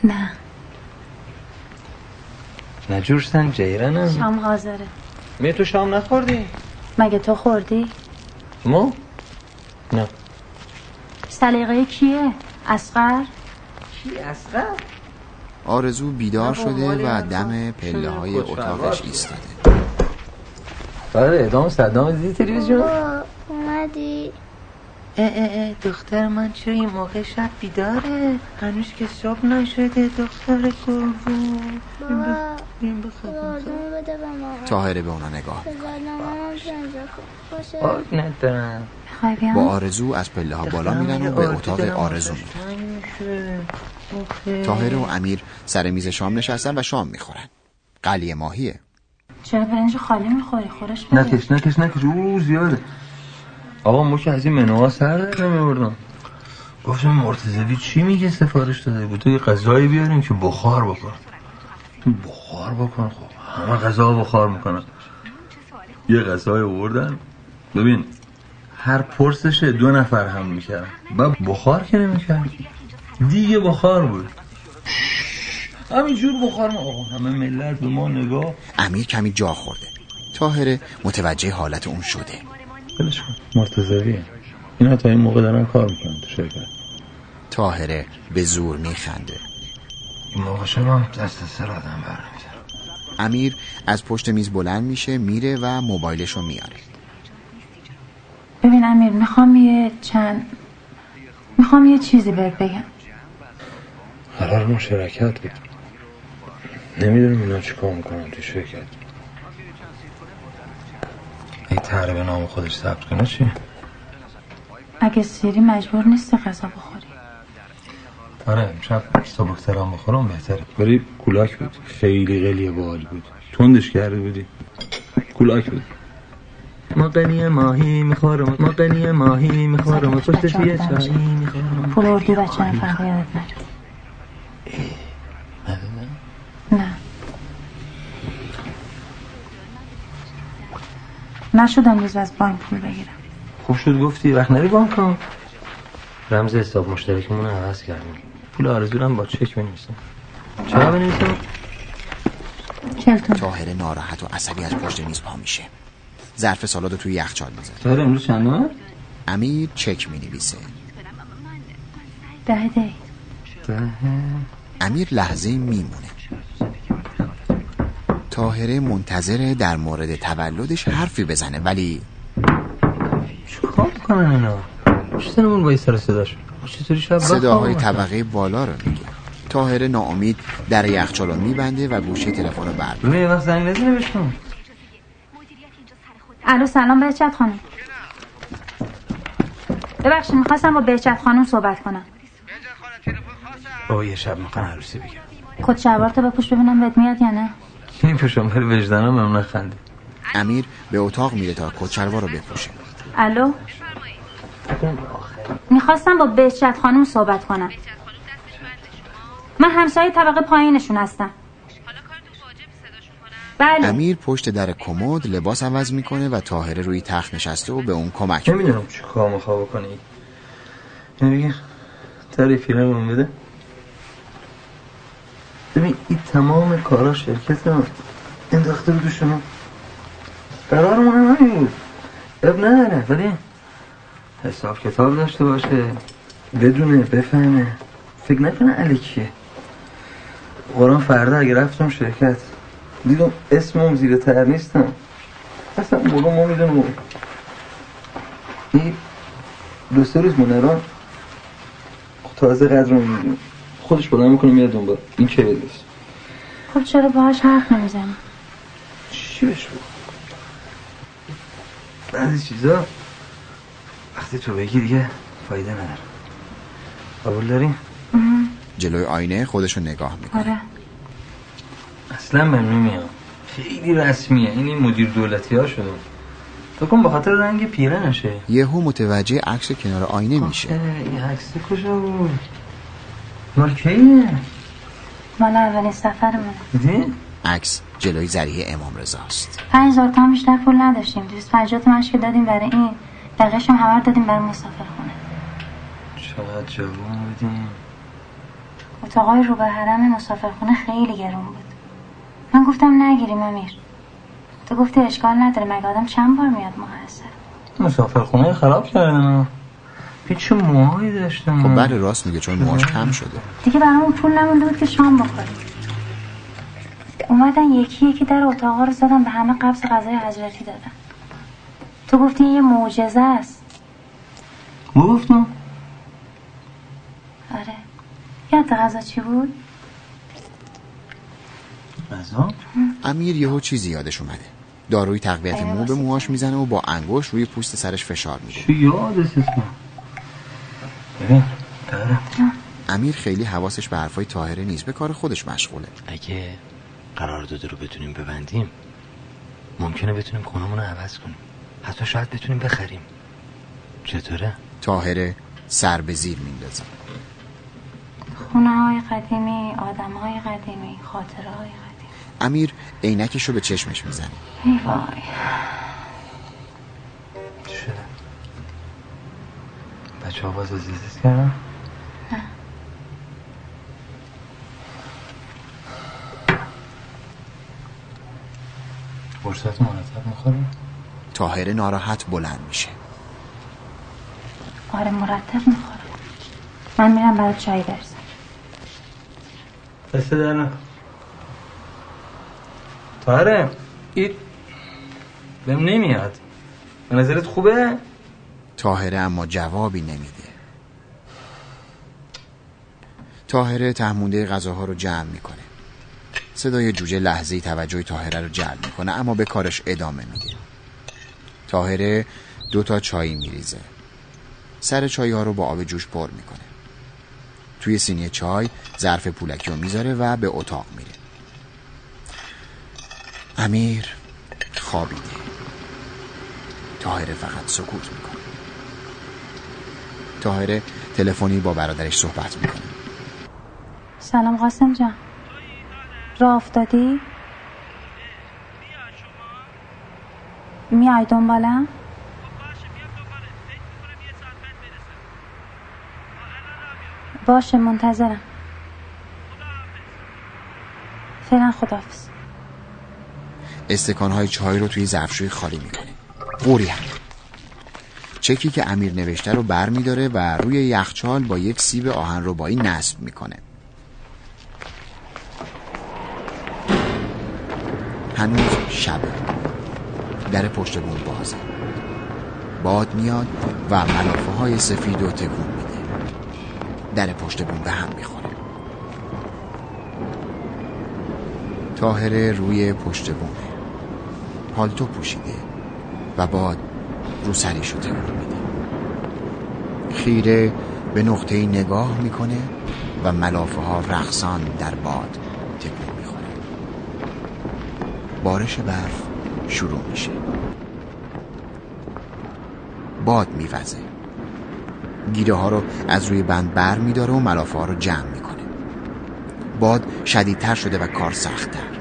نه نجورستن جیرنم شام حاضره می تو شام نخوردی؟ مگه تو خوردی؟ ما؟ نه سلیقه کیه؟ اسقر؟ کی اسقر؟ آرزو بیدار شده و دم پله های اتاقش ایستاده. برای ادام صدام دیدی تلویزیون؟ اومدی. اه اه اه دختر من چرا این موقع شب بیداره؟ هنوز که صبح نشده دختر بخواب لازم بده به ما. تاهره به اونا نگاه آگ ندارم. با آرزو از پله ها بالا میرن و به اتاق آرزو میرن. تاهره و امیر سر میز شام نشستن و شام می‌خورن. قلیه ماهیه. چرا برنج خالی می‌خوری؟ خورش بده. نکش نکش نکش. او زیاده. آقا ما که از این منوها سر در نمیبردم. گفتم مرتضوی چی میگه سفارش داده بود؟ تو یه غذایی بیاریم که بخار بکن بخار بکن خب همه غذا بخار می‌کنن. یه غذای آوردن. ببین هر پرسش دو نفر هم می‌کرد و بخار که نمی‌کرد دیگه بخار بود. همینجور بخار ما. آقا همه ملت به ما نگاه. امیر کمی جا خورده. تاهره متوجه حالت اون شده. بلش کن. مرتضویه اینا تا این موقع دارن کار می‌کنن تو شرکت. تاهره به زور میخنده. این موقع شما دست سر آدم امیر از پشت میز بلند میشه میره و موبایلش رو میاره. ببین امیر می‌خوام یه چند می‌خوام یه چیزی بهت بگم. قرار مشارکت بود نمی‌دونم اینا چی کار می‌کنن تو شرکت. این تره به نام خودش ثبت کنه چی؟ اگه سیری مجبور نیستی غذا بخوری. آره امشب سبکترم بخورم بهتره. ولی کولاک بود. خیلی خیلی باحال بود. تندش کرده بودی. کولاک بود. ما قنی ماهی می‌خورم. ما قنی ماهی می‌خورم. پشتش یه چایی می‌خورم. پول اردی بچه هم فرقی یادت نره نه. نشد امروز از بانک پول بگیرم. خوب شد گفتی. وقت نری بانک ها رمز حساب مشترکمون رو عوض کردیم. پول آرزو هم با چک بنویسم. چرا بنویسم؟ چلتون تاهره ناراحت و عصبی از پشت میز پا میشه. ظرف سالاد رو توی یخچال می‌ذاره. تاهره امروز چند امیر چک می‌نویسه. ده دی امیر لحظه میمونه. تاهره منتظره در مورد تولدش حرفی بزنه ولی چیکار می‌کنن اینا؟ چطورمون با سر صداش صداهای طبقه بالا رو میگه. تاهره ناامید در یخچال رو میبنده و گوشه تلفن رو بر ببین یه وقت زنگ نزنه بشکن الو سلام بهچت خانم. ببخشید می‌خواستم با بهچت خانم صحبت کنم. بابا یه شب می‌خوان عروسی بگم. کت شلوار تو بپوش ببینم بهت میاد یا نه. میپوشم ولی وجدانم هم نخنده. امیر به اتاق میره تا کت شلوار رو بپوشه. الو؟ می‌خواستم با بهچت خانم صحبت کنم. من همسایه طبقه پایینشون هستم. بله. امیر پشت در کمد لباس عوض می‌کنه و تاهره روی تخت نشسته و به اون کمک نمی‌دونم چی کار میخوا بکنی اینو بگیر تعریفی رو بده. ببین این تمام کارا شرکت من انداخته رو شما قرارمون هم همین بود. اب نداره ولی حساب کتاب داشته باشه بدونه بفهمه. فکر نکنه علیکیه قرآن فردا اگه رفتم شرکت. دیدم اسمم زیر تر نیستم. اصلا موقع ما می‌دونم. این دو سه روز منران تازه قدر رو می‌دونم. خودش بلند می‌کنه میاد دنبال. این چه بدست خب چرا باهاش حرف نمی‌زنی؟ چی بهش بعضی چیزا وقتی تو بگی دیگه فایده نداره. قبول داری؟ جلوی آینه خودشو نگاه می‌کنه. آره. اصلا من نمیام خیلی رسمیه. این این مدیر دولتی ها شده. تو کن بخاطر رنگ پیره نشه. یهو متوجه عکس کنار آینه میشه. این عکس کجا بود؟ مال کیه؟ مال اولین سفرمون. دیدی عکس جلوی زریح امام رضاست پنج هزار تومن بیشتر پول نداشتیم. دوست پنجاه تومن که دادیم برای این. بقیه‌ش هم همه دادیم برای مسافر خونه چقدر جوان بودیم. اتاقای رو به حرم مسافرخونه خیلی گرون بود. من گفتم نگیریم امیر تو گفتی اشکال نداره مگه آدم چند بار میاد محسر مسافرخونه خراب کردن پیچ موهایی داشتم خب بله راست میگه چون موهاش کم شده. دیگه برامون پول نمونده بود که شام بخوریم. اومدن یکی یکی در اتاقا رو زدن به همه قبض غذای حضرتی دادن. تو گفتی این یه معجزه است. گفتم. آره. یاد غذا چی بود؟ امیر یهو چیزی یادش اومده. داروی تقویت مو به موهاش می‌زنه و با انگشت روی پوست سرش فشار میده. چی امیر خیلی حواسش به حرفای طاهره نیست. به کار خودش مشغوله. اگه قرارداد رو بتونیم ببندیم ممکنه بتونیم خونمون رو عوض کنیم. حتی شاید بتونیم بخریم. چطوره؟ طاهره سر به زیر میندازه. خونه های قدیمی آدم های قدیمی خاطره های قدیمی. امیر عینکش رو به چشمش می‌زنه. ای وای شده بچه ها باز عزیزیز کردن؟ نه؟ فرصت مرتب می‌خوریم؟ طاهره ناراحت بلند میشه. آره مرتب می‌خورم. من میرم برای چای برسم. دسته در نکن طاهره این بهم نمیاد. به نظرت خوبه؟ طاهره اما جوابی نمیده. طاهره تهمونده غذاها رو جمع می‌کنه. صدای جوجه لحظه توجه طاهره رو جلب می‌کنه اما به کارش ادامه میده. طاهره دو تا چای میریزه. سر چای ها رو با آب جوش پر می‌کنه. توی سینی چای ظرف پولکی رو می‌ذاره و به اتاق میره. امیر خوابیده. طاهره فقط سکوت می‌کنه. طاهره تلفنی با برادرش صحبت می‌کنه. سلام قاسم جان. راه افتادی؟ میای دنبالم؟ باشه منتظرم. فعلا خدافز استکانهای چای رو توی ظرفشویی خالی می‌کنه قوری هم. چکی که امیر نوشته رو بر میداره و روی یخچال با یک سیب آهن ربایی نصب می‌کنه. هنوز شبه. در پشت بوم بازه باد میاد و ملافه های سفید و تکون میده. در پشت بوم به هم می‌خوره. تاهره روی پشت بومه پالتو پوشیده و باد رو سریشو تکون میده خیره به نقطه نگاه می‌کنه و ملافه ها رقصان در باد تکون می‌خوره. بارش برف شروع میشه. باد میوزه. گیره ها رو از روی بند بر میداره و ملافه ها رو جمع می‌کنه. باد شدیدتر شده و کار سختتر.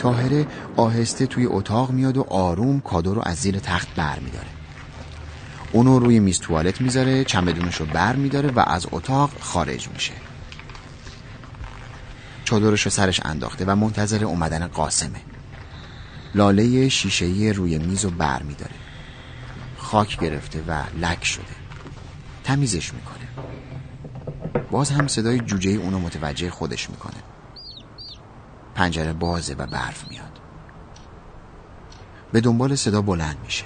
تاهره آهسته توی اتاق میاد و آروم کادو رو از زیر تخت بر میداره اونو روی میز توالت می‌ذاره چمدونش رو بر میداره و از اتاق خارج میشه. چادرش رو سرش انداخته و منتظر اومدن قاسمه. لاله شیشهی روی میز رو بر میداره. خاک گرفته و لک شده. تمیزش می‌کنه. باز هم صدای جوجه اونو متوجه خودش می‌کنه. پنجره بازه و برف میاد. به دنبال صدا بلند میشه.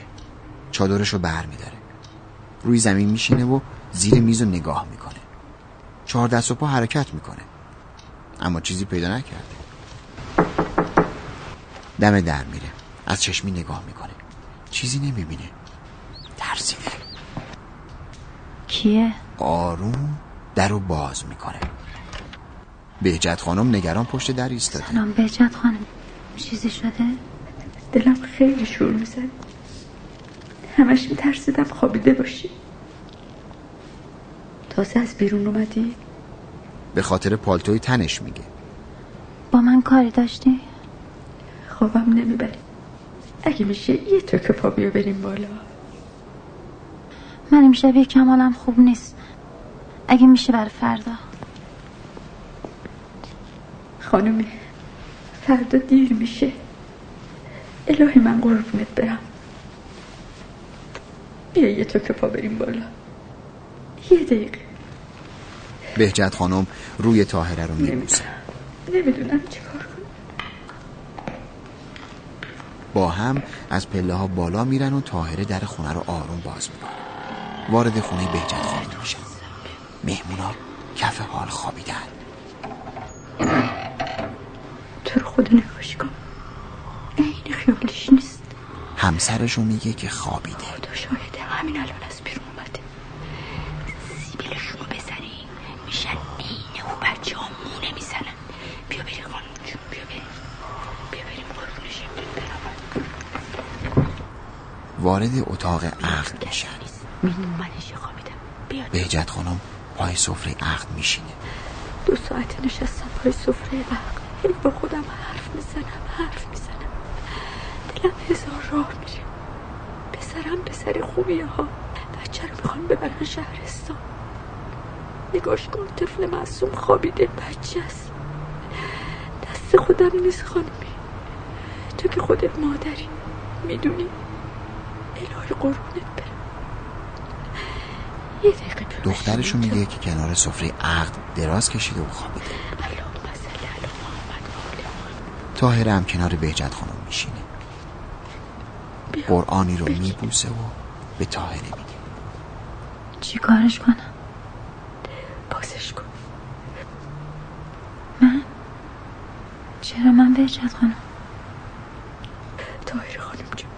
چادرش رو بر میداره. روی زمین میشینه و زیر میز رو نگاه می‌کنه. چهار دست و پا حرکت می‌کنه. اما چیزی پیدا نکرده. دم در میره. از چشمی نگاه می‌کنه. چیزی نمی‌بینه. ترسیده. کیه؟ آروم در رو باز می‌کنه. بهجت خانم نگران پشت در ایستاده. سلام بهجت خانم. چیزی شده؟ دلم خیلی شور میزن همش میترسیدم خوابیده باشی. تازه از بیرون اومدی؟ به خاطر پالتوی تنش میگه. با من کاری داشتی؟ خوابم نمی‌بری اگه میشه یه تو که پا بیا بریم بالا. من شبیه کمالم خوب نیست. اگه میشه بر فردا. خانومی. فردا دیر میشه. الهی من قربونت برم. بیا یه تو که پا بریم بالا. یه دقیقه. بهجت خانم روی تاهره رو میبوسه نمی‌دونم چه کار کنم. با هم از پله ها بالا میرن و تاهره در خونه رو آروم باز می‌کنه. وارد خونه بهجت خانم میشن مهمونا کف حال خوابیدن. تو رو خدا نگاش کن. این خیالش نیست. همسرشو میگه که خوابیده. خدا شاهده همین الان از بیرون اومده. سیبیلشون رو بزنی میشن اینه و بچه ها مونه می‌زنن. بیا بری خانم جون بیا بریم. بیا بریم قربونشیم وارد اتاق عقد میشن میدون من خوابیدم. بیا بهجت خانم پای سفره عقد میشینه. دو ساعت نشستم پای سفره عقد هی با خودم حرف می‌زنم حرف می‌زنم. دلم هزار راه میره پسرم پسر خوبیه ها بچه رو می‌خوان ببرن شهرستان. نگاش کن طفل معصوم خوابیده بچه است. دست خودم نیست خانمی تو که خودت مادری می‌دونی؟ الهی قربونت برم. یه دقیقه دخترشو میگه که کنار سفره عقد دراز کشیده و خوابیده تاهره هم کنار بهجت خانم میشینه قرآنی رو میبوسه و به تاهره میگه چی کارش کنم؟ بازش کن من؟ چرا من بهجت خانم؟ تاهره خانم جون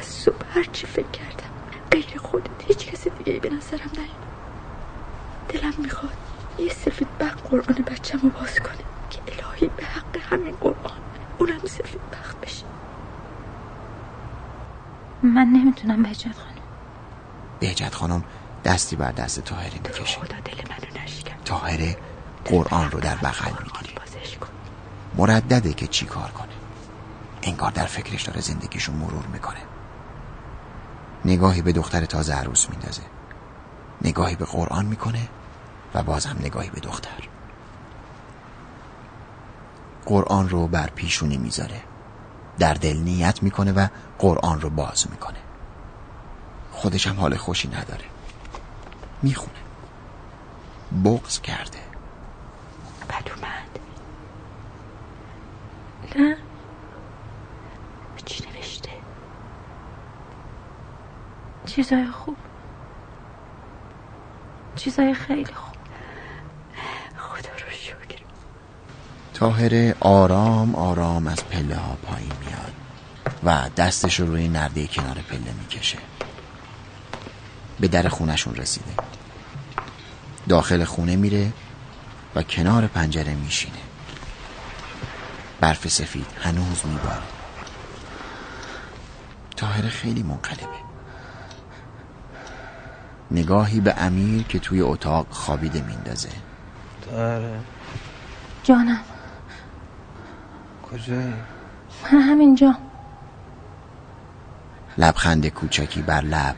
از صبح هرچی فکر کردم غیر خودت هیچ کسی دیگه ای به نظرم نیومد. دلم می‌خواد یه سفید بخت قرآن بچم رو باز کنه که الهی به حق همین قرآن اونم سفید بخت بشه. من نمی‌تونم بهجت خانم. بهجت خانم دستی بر دست تاهره می‌کشه. خدا دل منو نشکن. تاهره قرآن رو در بغل می‌گیره. بازش کن. مردده که چی کار کنه. انگار در فکرش داره زندگیشو مرور می‌کنه. نگاهی به دختر تازه عروس میندازه. نگاهی به قرآن می‌کنه و بازم نگاهی به دختر. قرآن رو بر پیشونی می‌ذاره. در دل نیت می‌کنه و قرآن رو باز می‌کنه. خودش هم حال خوشی نداره. می‌خونه. بغض کرده. بد اومد نه. چی نوشته؟ چیزای خوب. چیزای خیلی خوب. خدا رو شکر. تاهره آرام آرام از پله ها پایین میاد و دستش رو روی نرده کنار پله می‌کشه. به در خونشون رسیده. داخل خونه میره و کنار پنجره میشینه. برف سفید هنوز میباره. تاهره خیلی منقلبه. نگاهی به امیر که توی اتاق خوابیده میندازه. تاهره جانم. کجایی؟ من همینجا. لبخند کوچکی بر لب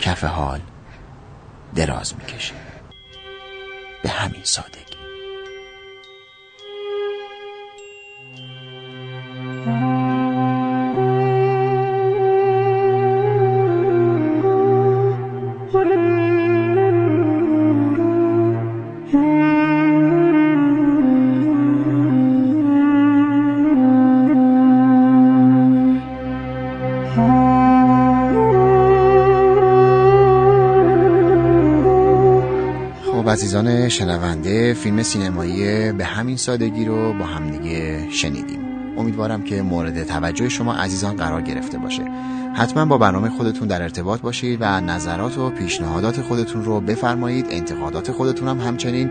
کف حال دراز می‌کشه. به همین سادگی. عزیزان شنونده فیلم سینمایی به همین سادگی رو با همدیگه شنیدیم. امیدوارم که مورد توجه شما عزیزان قرار گرفته باشه. حتما با برنامه خودتون در ارتباط باشید و نظرات و پیشنهادات خودتون رو بفرمایید. انتقادات خودتون هم همچنین.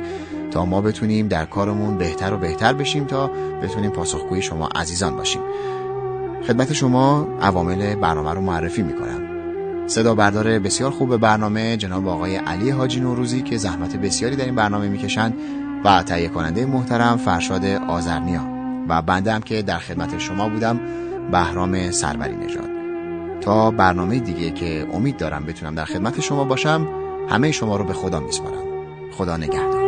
تا ما بتونیم در کارمون بهتر و بهتر بشیم تا بتونیم پاسخگوی شما عزیزان باشیم. خدمت شما عوامل برنامه رو معرفی می‌کنم. صدا بردار بسیار خوب برنامه جناب آقای علی حاجی نوروزی که زحمت بسیاری در این برنامه می‌کشند و تهیه کننده محترم فرشاد آزرنیا و بنده هم که در خدمت شما بودم بهرام سروری نژاد. تا برنامه دیگه که امید دارم بتونم در خدمت شما باشم همه شما رو به خدا میسپارم. خدا نگهدار.